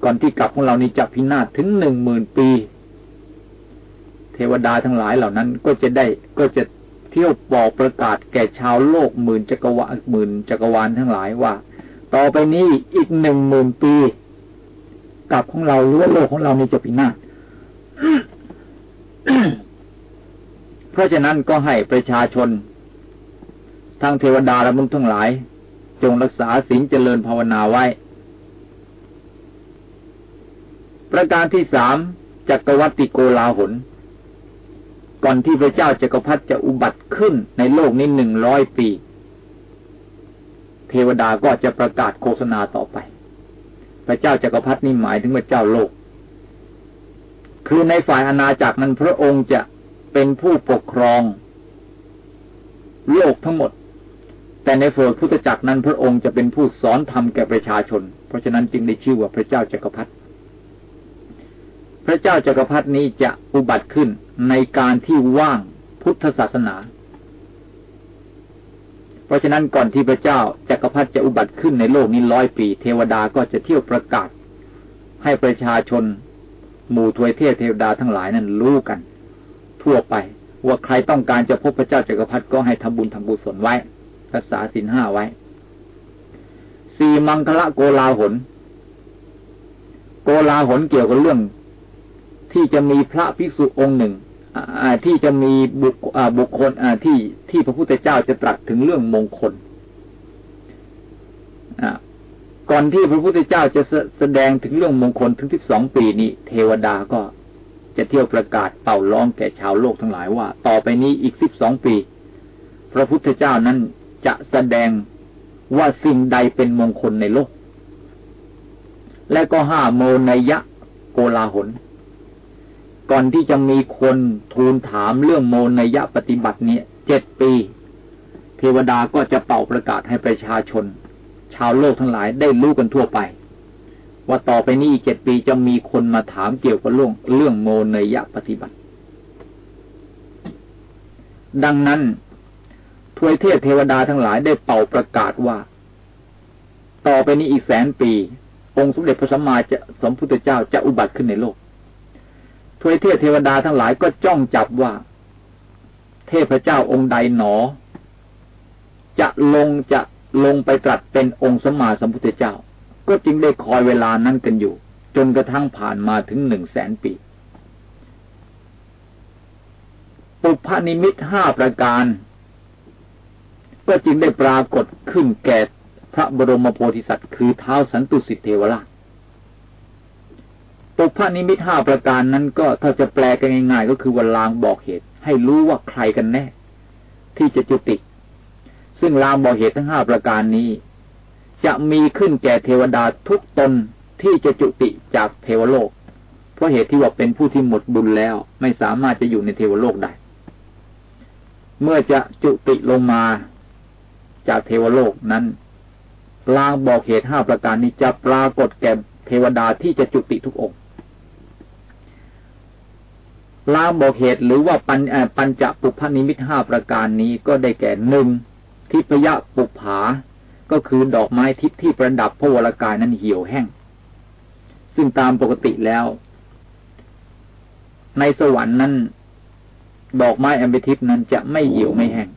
ก่อนที่กลับของเรานี่จะพินาศถึงหนึ่งหมื่นปี เทวดาทั้งหลายเหล่านั้นก็จะได้ก็จะเที่ยวบอกประกาศแก่ชาวโลกหมื่นจักรวาลหมื่นจักรวาลทั้งหลายว่า ต่อไปนี้อีกหนึ่งหมื่นปีกับของเราหรือว่าโลกของเรานี่จะพินาศเพราะฉะนั้นก็ให้ประชาชนทั้งเทวดาและมนุษย์ทั้งหลาย จงรักษาศีลเจริญภาวนาไว้ ประการที่สามจักรวัติโกลาหน ก่อนที่พระเจ้าจักรพรรดิจะอุบัติขึ้นในโลกนี้หนึ่งร้อยปี เทวดาก็จะประกาศโฆษณาต่อไป พระเจ้าจักรพรรดินี่หมายถึงพระเจ้าโลก คือในฝ่ายอาณาจักรนั้นพระองค์จะเป็นผู้ปกครอง โลกทั้งหมด แต่ในฝ่ายพุทธจักรนั้นพระองค์จะเป็นผู้สอนธรรมแก่ประชาชน เพราะฉะนั้นจึงได้ชื่อว่าพระเจ้าจักรพรรดิ พระเจ้าจักรพรรดินี้จะอุบัติขึ้นในการที่ว่างพุทธศาสนา เพราะฉะนั้นก่อนที่พระเจ้าจักรพรรดิจะอุบัติขึ้นในโลกนี้ร้อยปี เทวดาก็จะเที่ยวประกาศ ให้ประชาชน หมู่ทวยเทพเทวดาทั้งหลายนั้นรู้กัน ทั่วไปว่าใครต้องการจะพบพระเจ้าจักรพรรดิก็ให้ทำบุญทำบุญสนไว้รักษาศีลห้าไว้สี่มังคละโกลาหน โกลาหนเกี่ยวกับเรื่อง ที่จะมีพระภิกษุองค์หนึ่งที่จะมีบุคบุคคลที่ที่พระพุทธเจ้าจะตรัสถึงเรื่องมงคลก่อนที่พระพุทธเจ้าจะแสดงถึงเรื่องมงคลถึงที่สองปีนี้ เทวดาก็จะเที่ยวประกาศเป่าร้องแก่ชาวโลกทั้งหลายว่า ต่อไปนี้อีกสิบสองปี พระพุทธเจ้านั้นจะแสดงว่าสิ่งใดเป็นมงคลในโลก และก็ห้าโมนยะโกลาหล ก่อนที่จะมีคนทูลถามเรื่องโมนยะปฏิบัติเนี่ยเจ็ดปี เทวดาก็จะเป่าประกาศให้ประชาชน ชาวโลกทั้งหลายได้รู้กันทั่วไป ว่าต่อไปนี้อีกเจ็ดปีจะมีคนมาถามเกี่ยวกับเรื่องเรื่องโมนยะปฏิบัติ ดังนั้นทวยเทพเทวดาทั้งหลายได้เป่าประกาศว่า ต่อไปนี้อีกแสนปี องค์สมเด็จพระสัมมาจะสมพุทธเจ้าจะอุบัติขึ้นในโลก ทวยเทพเทวดาทั้งหลายก็จ้องจับว่า เทพเจ้าองค์ใดหนอ จะลงจะลงไปตรัสเป็นองค์สมมาสัมพุทธเจ้า ก็จึงได้คอยเวลานั้นกันอยู่ จนกระทั่งผ่านมาถึงหนึ่งแสนปี ปุพานิมิตห้าประการ ก็จึงได้ปรากฏขึ้นแก่พระบรมโพธิสัตว์ คือเท้าสันตุสิทธิเทวราช ปุพานิมิตห้าประการนั้นก็ถ้าจะแปลกันง่าย ๆ ก็คือว่าลางบอกเหตุ ให้รู้ว่าใครกันแน่ ที่จะจุติ ซึ่งลางบอกเหตุทั้งห้าประการนี้ จะมีขึ้นแก่เทวดาทุกตนที่จะจุติจากเทวโลก เพราะเหตุที่ว่าเป็นผู้ที่หมดบุญแล้ว ไม่สามารถจะอยู่ในเทวโลกได้ เมื่อจะจุติลงมาจากเทวโลกนั้นลางบอกเหตุห้าประการนี้จะปรากฏแก่เทวดาที่จะจุติทุกองค์ ลาบอกเหตุหรือว่าปัญปัญจปุพนิมิตห้าประการนี้ก็ได้แก่หนึ่งทิพยปุผา ก็คือดอกไม้ทิพที่ประดับพระวรากายนั้นเหี่ยวแห้ง ซึ่งตามปกติแล้ว ในสวรรค์นั้น ดอกไม้แอมเบทิพนั้นจะไม่เหี่ยวไม่แห้ง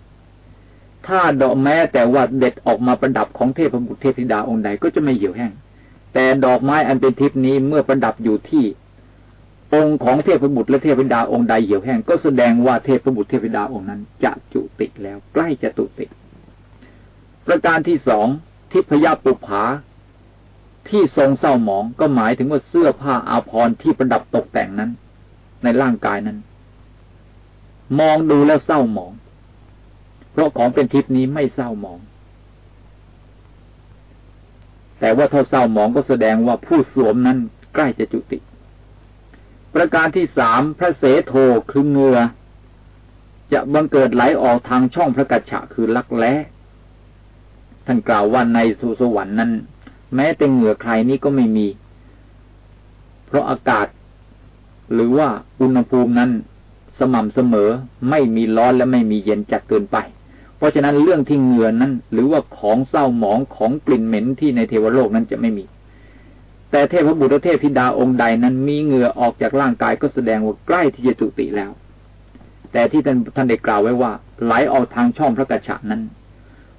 ถ้าดอกแม้แต่ว่าเด็ดออกมาประดับของเทพบุตรเทพธิดาองค์ใดก็จะไม่เหี่ยวแห้ง แต่ดอกไม้อันเป็นทิพนี้เมื่อประดับอยู่ที่ องค์ของเทพบุตรและเทพธิดาองค์ใดเหี่ยวแห้งก็แสดงว่าเทพบุตรเทพธิดาองค์นั้น จะจุติแล้ว ใกล้จะตุติ ประการที่สองทิพยปุผาที่ทรงเศร้าหมองก็หมายถึงว่าเสื้อผ้าอาภรณ์ที่ประดับตกแต่งนั้น ในร่างกายนั้น มองดูแล้วเศร้าหมอง เพราะของเป็นทิพนี้ไม่เศร้าหมอง แต่ว่าถ้าเศร้าหมองก็แสดงว่าผู้สวมนั้นใกล้จะจุติ ประการที่สามพระเสโทคือเงือ จะบังเกิดไหลออกทางช่องพระกัจฉะคือลักแล้ท่านกล่าวว่าในสุสวรรค์นั้น แม้แต่เหงื่อใครนี้ก็ไม่มี เพราะอากาศ หรือว่าอุณหภูมินั้นสม่ำเสมอไม่มีร้อนและไม่มีเย็นจัดเกินไป เพราะฉะนั้นเรื่องที่เหงื่อนั้น หรือว่าของเศร้าหมองของกลิ่นเหม็นที่ในเทวโลกนั้นจะไม่มี แต่เทพบุตรเทพธิดาองค์ใดนั้นมีเหงื่อออกจากร่างกายก็แสดงว่าใกล้ที่จะจุติแล้ว แต่ที่ท่านท่านได้กล่าวไว้ว่า ไหลออกทางช่องพระกระฉะนั้น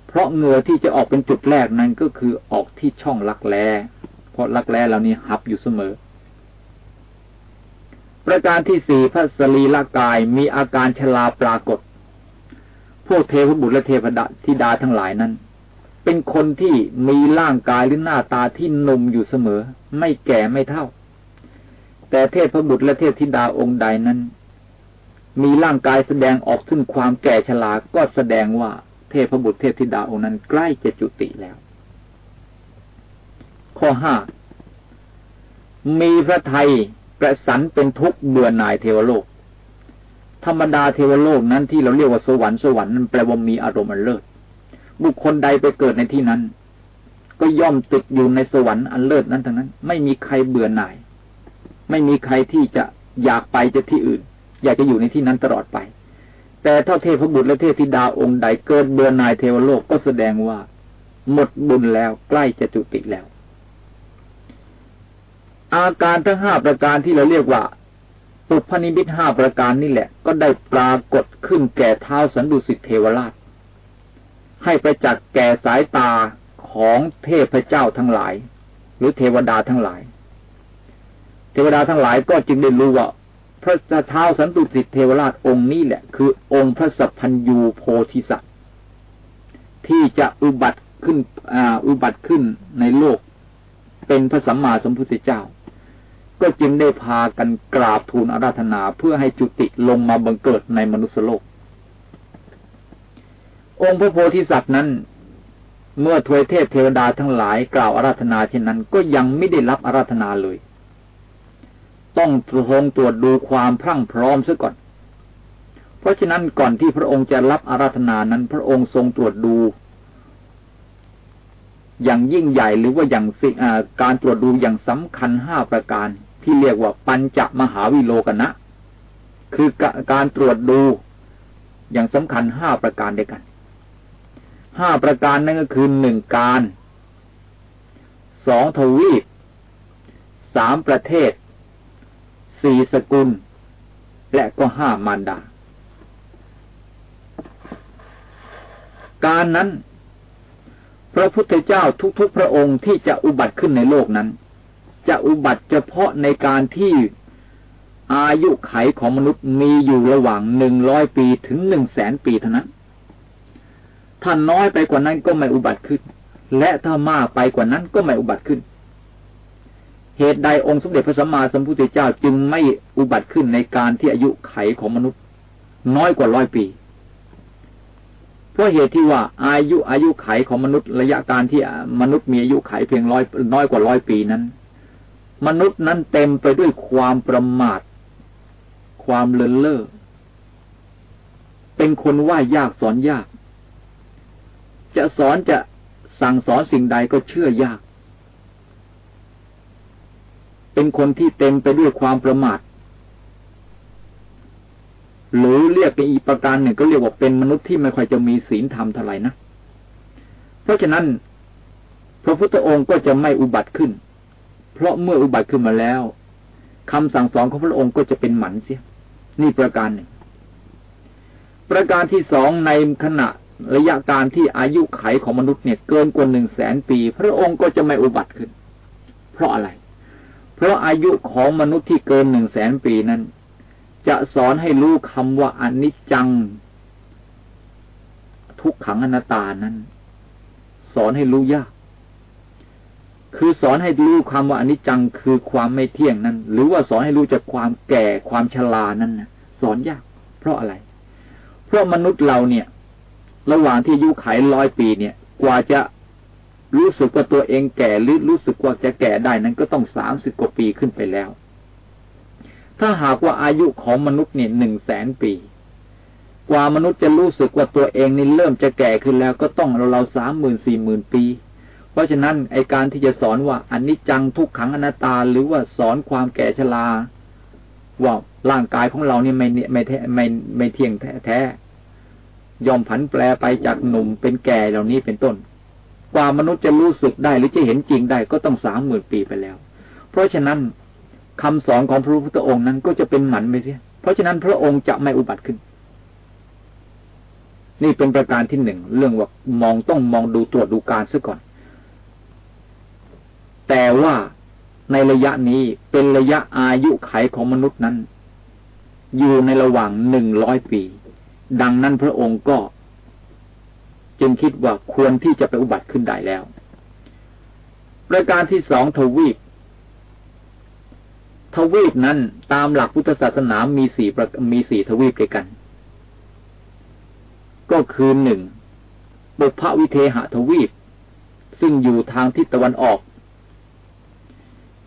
เพราะเหงื่อที่จะออกเป็นจุดแรกนั้นก็คือออกที่ช่องลักแลเพราะลักแลเหล่านี้หับอยู่เสมอ ประการที่สี่พระสรีละกายมีอาการชลาปรากฏ พวกเทพบุตรและเทพธิดาทั้งหลายนั้น เป็นคนที่มีร่างกายหรือหน้าตาที่หนุ่มอยู่เสมอ ไม่แก่ไม่เท่า แต่เทพบุตรและเทพธิดาองค์ใดนั้น มีร่างกายแสดงออกถึงความแก่ชราก็แสดงว่าเทพบุตรเทพธิดาองค์นั้นใกล้จะจุติแล้ว ข้อห้ามีพระไทยประสันเป็นทุกข์เบื่อหน่ายเทวโลก ธรรมดาเทวโลกนั้นที่เราเรียกว่าสวรรค์สวรรค์นั้นแปลว่ามีอารมณ์อันเลิศ บุคคลใดไปเกิดในที่นั้น ก็ย่อมติดอยู่ในสวรรค์อันเลิศนั้นทั้งนั้น ไม่มีใครเบื่อหน่าย ไม่มีใครที่จะอยากไปจะที่อื่น อยากจะอยู่ในที่นั้นตลอดไป แต่ถ้าเทพบุตรและเทพธิดาองค์ใดเกิดเบื่อหน่ายเทวโลกก็แสดงว่า หมดบุญแล้วใกล้จะจุติแล้ว อาการทั้งห้าประการที่เราเรียกว่าปุพนิมิตห้าประการนี่แหละ ก็ได้ปรากฏขึ้นแก่เท้าสันดุสิตเทวราช ให้ประจักษ์แก่สายตาของเทพเจ้าทั้งหลาย หรือเทวดาทั้งหลาย เทวดาทั้งหลายก็จึงได้รู้ว่าพระเท้าสันตุสิตเทวราชองค์นี้แหละ คือองค์พระสัพพัญยูโพธิสัตว์ที่จะอุบัติขึ้นอุบัติขึ้นในโลก เป็นพระสัมมาสัมพุทธเจ้า ก็จึงได้พากันกราบทูลอาราธนาเพื่อให้จุติลงมาบังเกิดในมนุษยโลก องค์พระโพธิสัตว์นั้น เมื่อทวยเทพเทวดาทั้งหลายกล่าวอาราธนาเช่นนั้น ก็ยังไม่ได้รับอาราธนาเลย ต้องทรงตรวจดูความพรั่งพร้อมซะก่อน เพราะฉะนั้นก่อนที่พระองค์จะรับอาราธนานั้น พระองค์ทรงตรวจดู อย่างยิ่งใหญ่หรือว่าอย่างการตรวจดูอย่างสำคัญห้าประการ ที่เรียกว่าปัญจมหาวิโลกนะคือการตรวจดูอย่างสำคัญห้าประการด้วยกัน ห้าประการนั่นก็คือหนึ่งการสองทวีปสามประเทศสี่สกุล และก็ห้ามารดา การนั้น พระพุทธเจ้าทุกๆพระองค์ที่จะอุบัติขึ้นในโลกนั้น จะอุบัติเฉพาะในการที่อายุไขของมนุษย์มีอยู่ระหว่างหนึ่งร้อยปีถึงหนึ่งแสนปีเท่านั้น ถ้าน้อยไปกว่านั้นก็ไม่อุบัติขึ้น และถ้ามากไปกว่านั้นก็ไม่อุบัติขึ้น เหตุใดองค์สมเด็จพระสัมมาสัมพุทธเจ้าจึงไม่อุบัติขึ้นในการที่อายุไขของมนุษย์ น้อยกว่าร้อยปี เพราะเหตุที่ว่าอายุอายุไขของมนุษย์ระยะการที่มนุษย์มีอายุไขเพียงร้อยน้อยกว่าร้อยปีนั้น มนุษย์นั้นเต็มไปด้วยความประมาท ความเลินเล่อเป็นคนว่ายากสอนยาก จะสอนจะสั่งสอนสิ่งใดก็เชื่อยาก เป็นคนที่เต็มไปด้วยความประมาท หรือเรียกอีกประการหนึ่งก็เรียกว่าเป็นมนุษย์ที่ไม่ค่อยจะมีศีลธรรมเท่าไหร่นะ เพราะฉะนั้น พระพุทธองค์ก็จะไม่อุบัติขึ้น เพราะเมื่ออุบัติขึ้นมาแล้วคำสั่งสอนของพระองค์ก็จะเป็นหมันเสีย นี่ประการหนึ่ง ประการที่สองในขณะ ระยะการที่อายุไขของมนุษย์เนี่ยเกินกว่าหนึ่งแสนปี พระองค์ก็จะไม่อุบัติขึ้น เพราะอะไร เพราะอายุของมนุษย์ที่เกินหนึ่งแสนปีนั้น จะสอนให้รู้คำว่าอนิจจัง ทุกขังอนัตตานั้น สอนให้รู้ยาก คือสอนให้รู้ควาว่าอนิจจังคือความไม่เที่ยงนั้น หรือว่าสอนให้รู้จากความแก่ความชรานั้นนะสอนยาก เพราะอะไร เพราะมนุษย์เราเนี่ย ระหว่างที่อายุขัยร้อยปีเนี่ย กว่าจะรู้สึกว่าตัวเองแก่หรือรู้สึกว่าจะแก่ได้นั้นก็ต้องสามสิบกว่าปีขึ้นไปแล้ว ถ้าหากว่าอายุของมนุษย์เนี่ยหนึ่งแสนปี กว่ามนุษย์จะรู้สึกว่าตัวเองนี่เริ่มจะแก่ขึ้นแล้วก็ต้องเราเราสามหมื่นสี่หมื่นปี เพราะฉะนั้นไอการที่จะสอนว่าอันนี้จังทุกขังอนัตตา หรือว่าสอนความแก่ชราว่าร่างกายของเราเนี่ยไม่ไม่แท้ไม่ไม่เที่ยงแท้ ยอมผันแปรไปจากหนุ่มเป็นแก่เหล่านี้เป็นต้น กว่ามนุษย์จะรู้สึกได้หรือจะเห็นจริงได้ก็ต้องสามหมื่นปีไปแล้ว เพราะฉะนั้นคำสอนของพระพุทธองค์นั้นก็จะเป็นหมันไปเสีย เพราะฉะนั้นพระองค์จะไม่อุบัติขึ้น นี่เป็นประการที่หนึ่งเรื่องว่ามองต้องมองดูตรวจดูการซะก่อน แต่ว่าในระยะนี้เป็นระยะอายุไขของมนุษย์นั้น อยู่ในระหว่างหนึ่งร้อยปี ดังนั้นพระองค์ก็ จึงคิดว่าควรที่จะไปอุบัติขึ้นได้แล้ว ประการที่สองทวีป ทวีปนั้นตามหลักพุทธศาสนามีสี่มีสี่ทวีปด้วยกัน ก็คือหนึ่งบุพวิเทหทวีป ซึ่งอยู่ทางทิศตะวันออก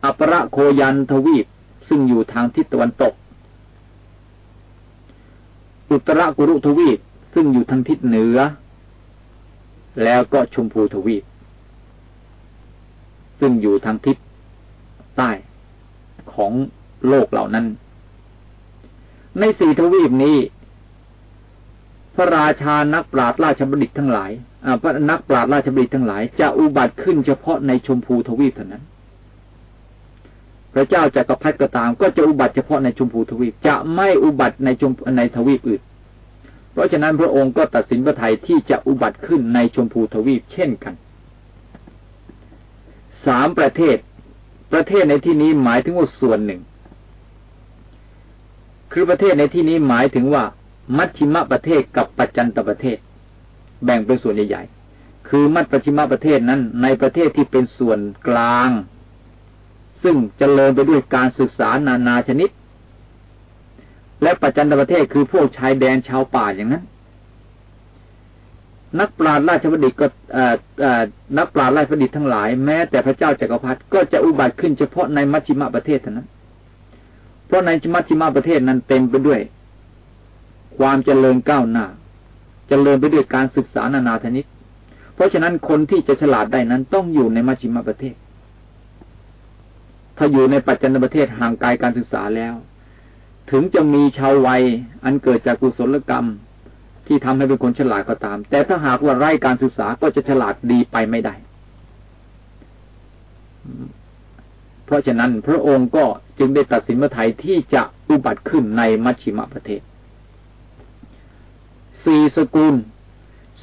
อัประโคยันทวีป ซึ่งอยู่ทางทิศตะวันตก อุตรากุรุทวีปซึ่งอยู่ทางทิศเหนือ แล้วก็ชมพูทวีป ซึ่งอยู่ทางทิศใต้ของโลกเหล่านั้น ในสี่ทวีปนี้ พระราชานักปราชญ์ราชบัณฑิตทั้งหลายพระนักปราชญ์ราชบัณฑิตทั้งหลาย จะอุบัติขึ้นเฉพาะในชมพูทวีปเท่านั้น พระเจ้าจากักรพรรดิก็ตาม ก็จะอุบัติเฉพาะในชมพูทวีปจะไม่อุบัติในชมในทวีปอื่น เพราะฉะนั้นพระองค์ก็ตัดสินพระทัยที่จะอุบัติขึ้นในชมพูทวีปเช่นกันสามประเทศ ประเทศในที่นี้หมายถึงว่าส่วนหนึ่ง คือประเทศในที่นี้หมายถึงว่า มัชชิมประเทศกับปัจจันตประเทศ แบ่งเป็นส่วนใหญ่ๆคือมัชปัชิมประเทศนั้น ในประเทศที่เป็นส่วนกลาง ซึ่งจเจริญไปด้วยการศึกษานานาชนิด และปัจจันตประเทศคือพวกชายแดนชาวป่าอย่างนั้น นักปราชญ์ราชบัณฑิตก็นักปราชญ์ราชบัณฑิตทั้งหลายแม้แต่พระเจ้าจักรพรรดิก็จะอุบัติขึ้นเฉพาะในมัชชิมะประเทศเท่านั้น เพราะในมัชชิมะประเทศนั้นเต็มไปด้วย ความเจริญก้าวหน้าเจริญไปด้วยการศึกษานานาชนิด เพราะฉะนั้นคนที่จะฉลาดได้นั้นต้องอยู่ในมัชชิมะประเทศ ถ้าอยู่ในปัจจันประเทศห่างไกลการศึกษาแล้ว ถึงจะมีชาววัยอันเกิดจากกุศลกรรม ที่ทำให้เป็นคนฉลาดก็ตาม แต่ถ้าหากว่าไร้การศึกษาก็จะฉลาดดีไปไม่ได้ เพราะฉะนั้นพระองค์ก็จึงได้ตัดสินมาไทยที่จะอุบัติขึ้นในมัชชิมประเทศสี่สกุล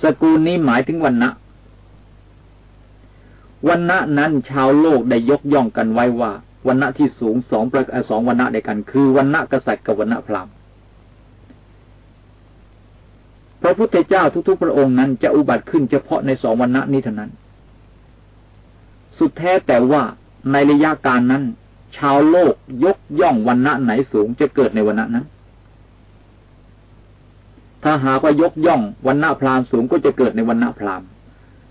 สกุลนี้หมายถึงวันนะวันณะนั้นชาวโลกได้ยกย่องกันไว้ว่า วันณะที่สูงสองประสองวันณะในกันคือวันณะกษัตริย์กับวันณะพราหมณ์พระพุทธเจ้าทุกๆ พระองค์นั้นจะอุบัติขึ้นเฉพาะในสองวันณะนี้เท่านั้น สุดแท้แต่ว่าในระยะการนั้น ชาวโลกยกย่องวันณะไหนสูงจะเกิดในวันณะนั้น ถ้าหากว่ายกย่องวันณะพราหมณ์สูงก็จะเกิดในวันณะพราหมณ์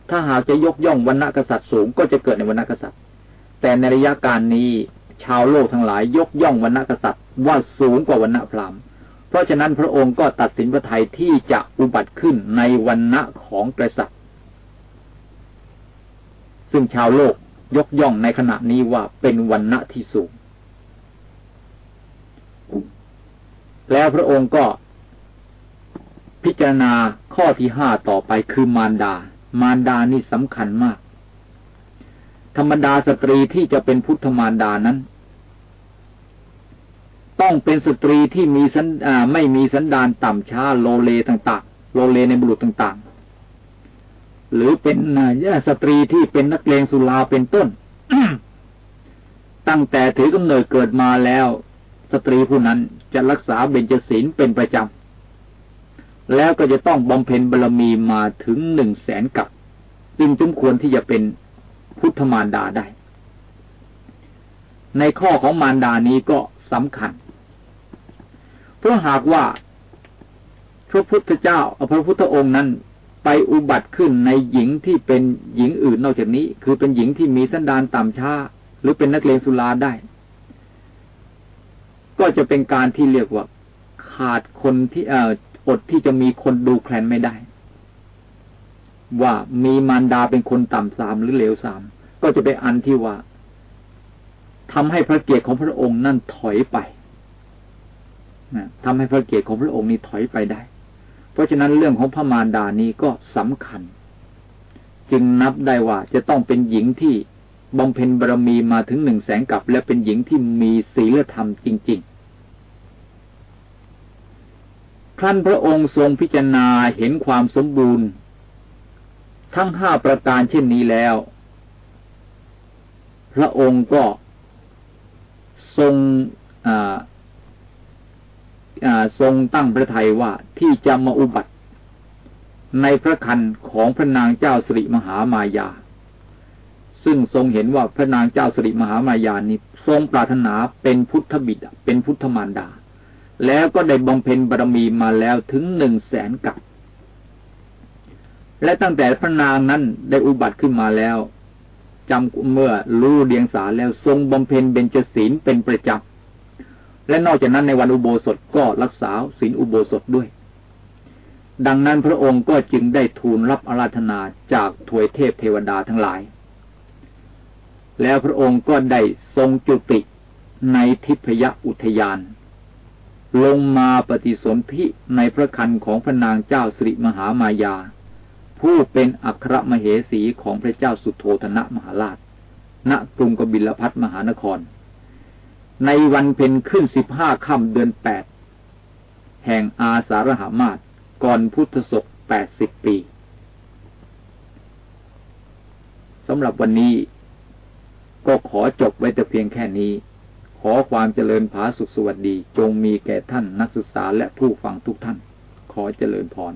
ถ้าหากจะยกย่องวันณะกษัตริย์สูงก็จะเกิดในวันณะกษัตริย์ แต่ในระยะการนี้ชาวโลกทั้งหลายยกย่องวันณะกษัตริย์ว่าสูงกว่าวันณะพราหมณ์เพราะฉะนั้นพระองค์ก็ตัดสินพระทัยที่จะอุบัติขึ้นในวันณะของกษัตริย์ ซึ่งชาวโลกยกย่องในขณะนี้ว่าเป็นวันณะที่สูง แล้วพระองค์ก็พิจารณาข้อที่ห้าต่อไปคือมารดา มารดานี่สำคัญมาก ธรรมดาสตรีที่จะเป็นพุทธมารดานั้น ต้องเป็นสตรีที่มีสันไม่มีสันดานต่ำช้าโลเลต่างๆ โลเลในบุรุษต่างๆ หรือเป็นสตรีที่เป็นนักเลงสุราเป็นต้นตั้งแต่ถือกำเนิดเกิดมาแล้ว สตรีผู้นั้นจะรักษาเบญจศีลเป็นประจำ แล้วก็จะต้องบำเพ็ญบารมีมาถึงหนึ่งแสนกับ จึงสมควรที่จะเป็น พุทธมารดาได้ ในข้อของมารดานี้ก็สำคัญ เพราะหากว่าพระพุทธเจ้าพระพุทธองค์นั้นไปอุบัติขึ้นในหญิงที่เป็นหญิงอื่นนอกจากนี้ คือเป็นหญิงที่มีสันดานต่ำช้า หรือเป็นนักเลงสุราได้ ก็จะเป็นการที่เรียกว่า ขาดคนที่เอ่ออดที่จะมีคนดูแคลนไม่ได้ ว่ามีมารดาเป็นคนต่ำสามหรือเลวสามก็จะเป็นอันที่ว่าทำให้พระเกียรติของพระองค์นั่นถอยไปทำให้พระเกียรติของพระองค์นี้ถอยไปได้ เพราะฉะนั้นเรื่องของพระมารดานี้ก็สำคัญ จึงนับได้ว่าจะต้องเป็นหญิงที่บำเพ็ญบารมีมาถึงหนึ่งแสงกับ และเป็นหญิงที่มีศีลธรรมจริงๆท่านพระองค์ทรงพิจารณาเห็นความสมบูรณ์ ทั้งห้าประการเช่นนี้แล้ว พระองค์ก็ทรงทรงตั้งพระทัยว่าที่จะมาอุบัติ ในพระคันของพระนางเจ้าสิริมหามายา ซึ่งทรงเห็นว่าพระนางเจ้าสิริมหามายานี้ทรงปรารถนาเป็นพุทธบิดาเป็นพุทธมารดา แล้วก็ได้บำเพ็ญบารมีมาแล้วถึงหนึ่งแสนกับ และตั้งแต่พระนางนั้นได้อุบัติขึ้นมาแล้วจำเมื่อรู้เดียงสาแล้วทรงบำเพ็ญเบญจศีลเป็นประจำและนอกจากนั้นในวันอุโบสถก็รักษาศีลอุโบสถด้วย ดังนั้นพระองค์ก็จึงได้ทูลรับอาราธนาจากถวยเทพเทวดาทั้งหลาย แล้วพระองค์ก็ได้ทรงจุติในทิพยอุทยาน ลงมาปฏิสนธิในพระคันของพระนางเจ้าสิริมหามายา ผู้เป็นอัครมเหสีของพระเจ้าสุโธธนะมหาราช ณกรุงกบิลพัทมหานคร ในวันเพ็ญขึ้นสิบห้าค่ำเดือนแปดแห่งอาสาฬหามาศก่อนพุทธศกแปดสิบปีสำหรับวันนี้ก็ขอจบไว้แต่เพียงแค่นี้ ขอความเจริญผาสุขสวัสดี จงมีแก่ท่านนักศึกษาและผู้ฟังทุกท่าน ขอเจริญพร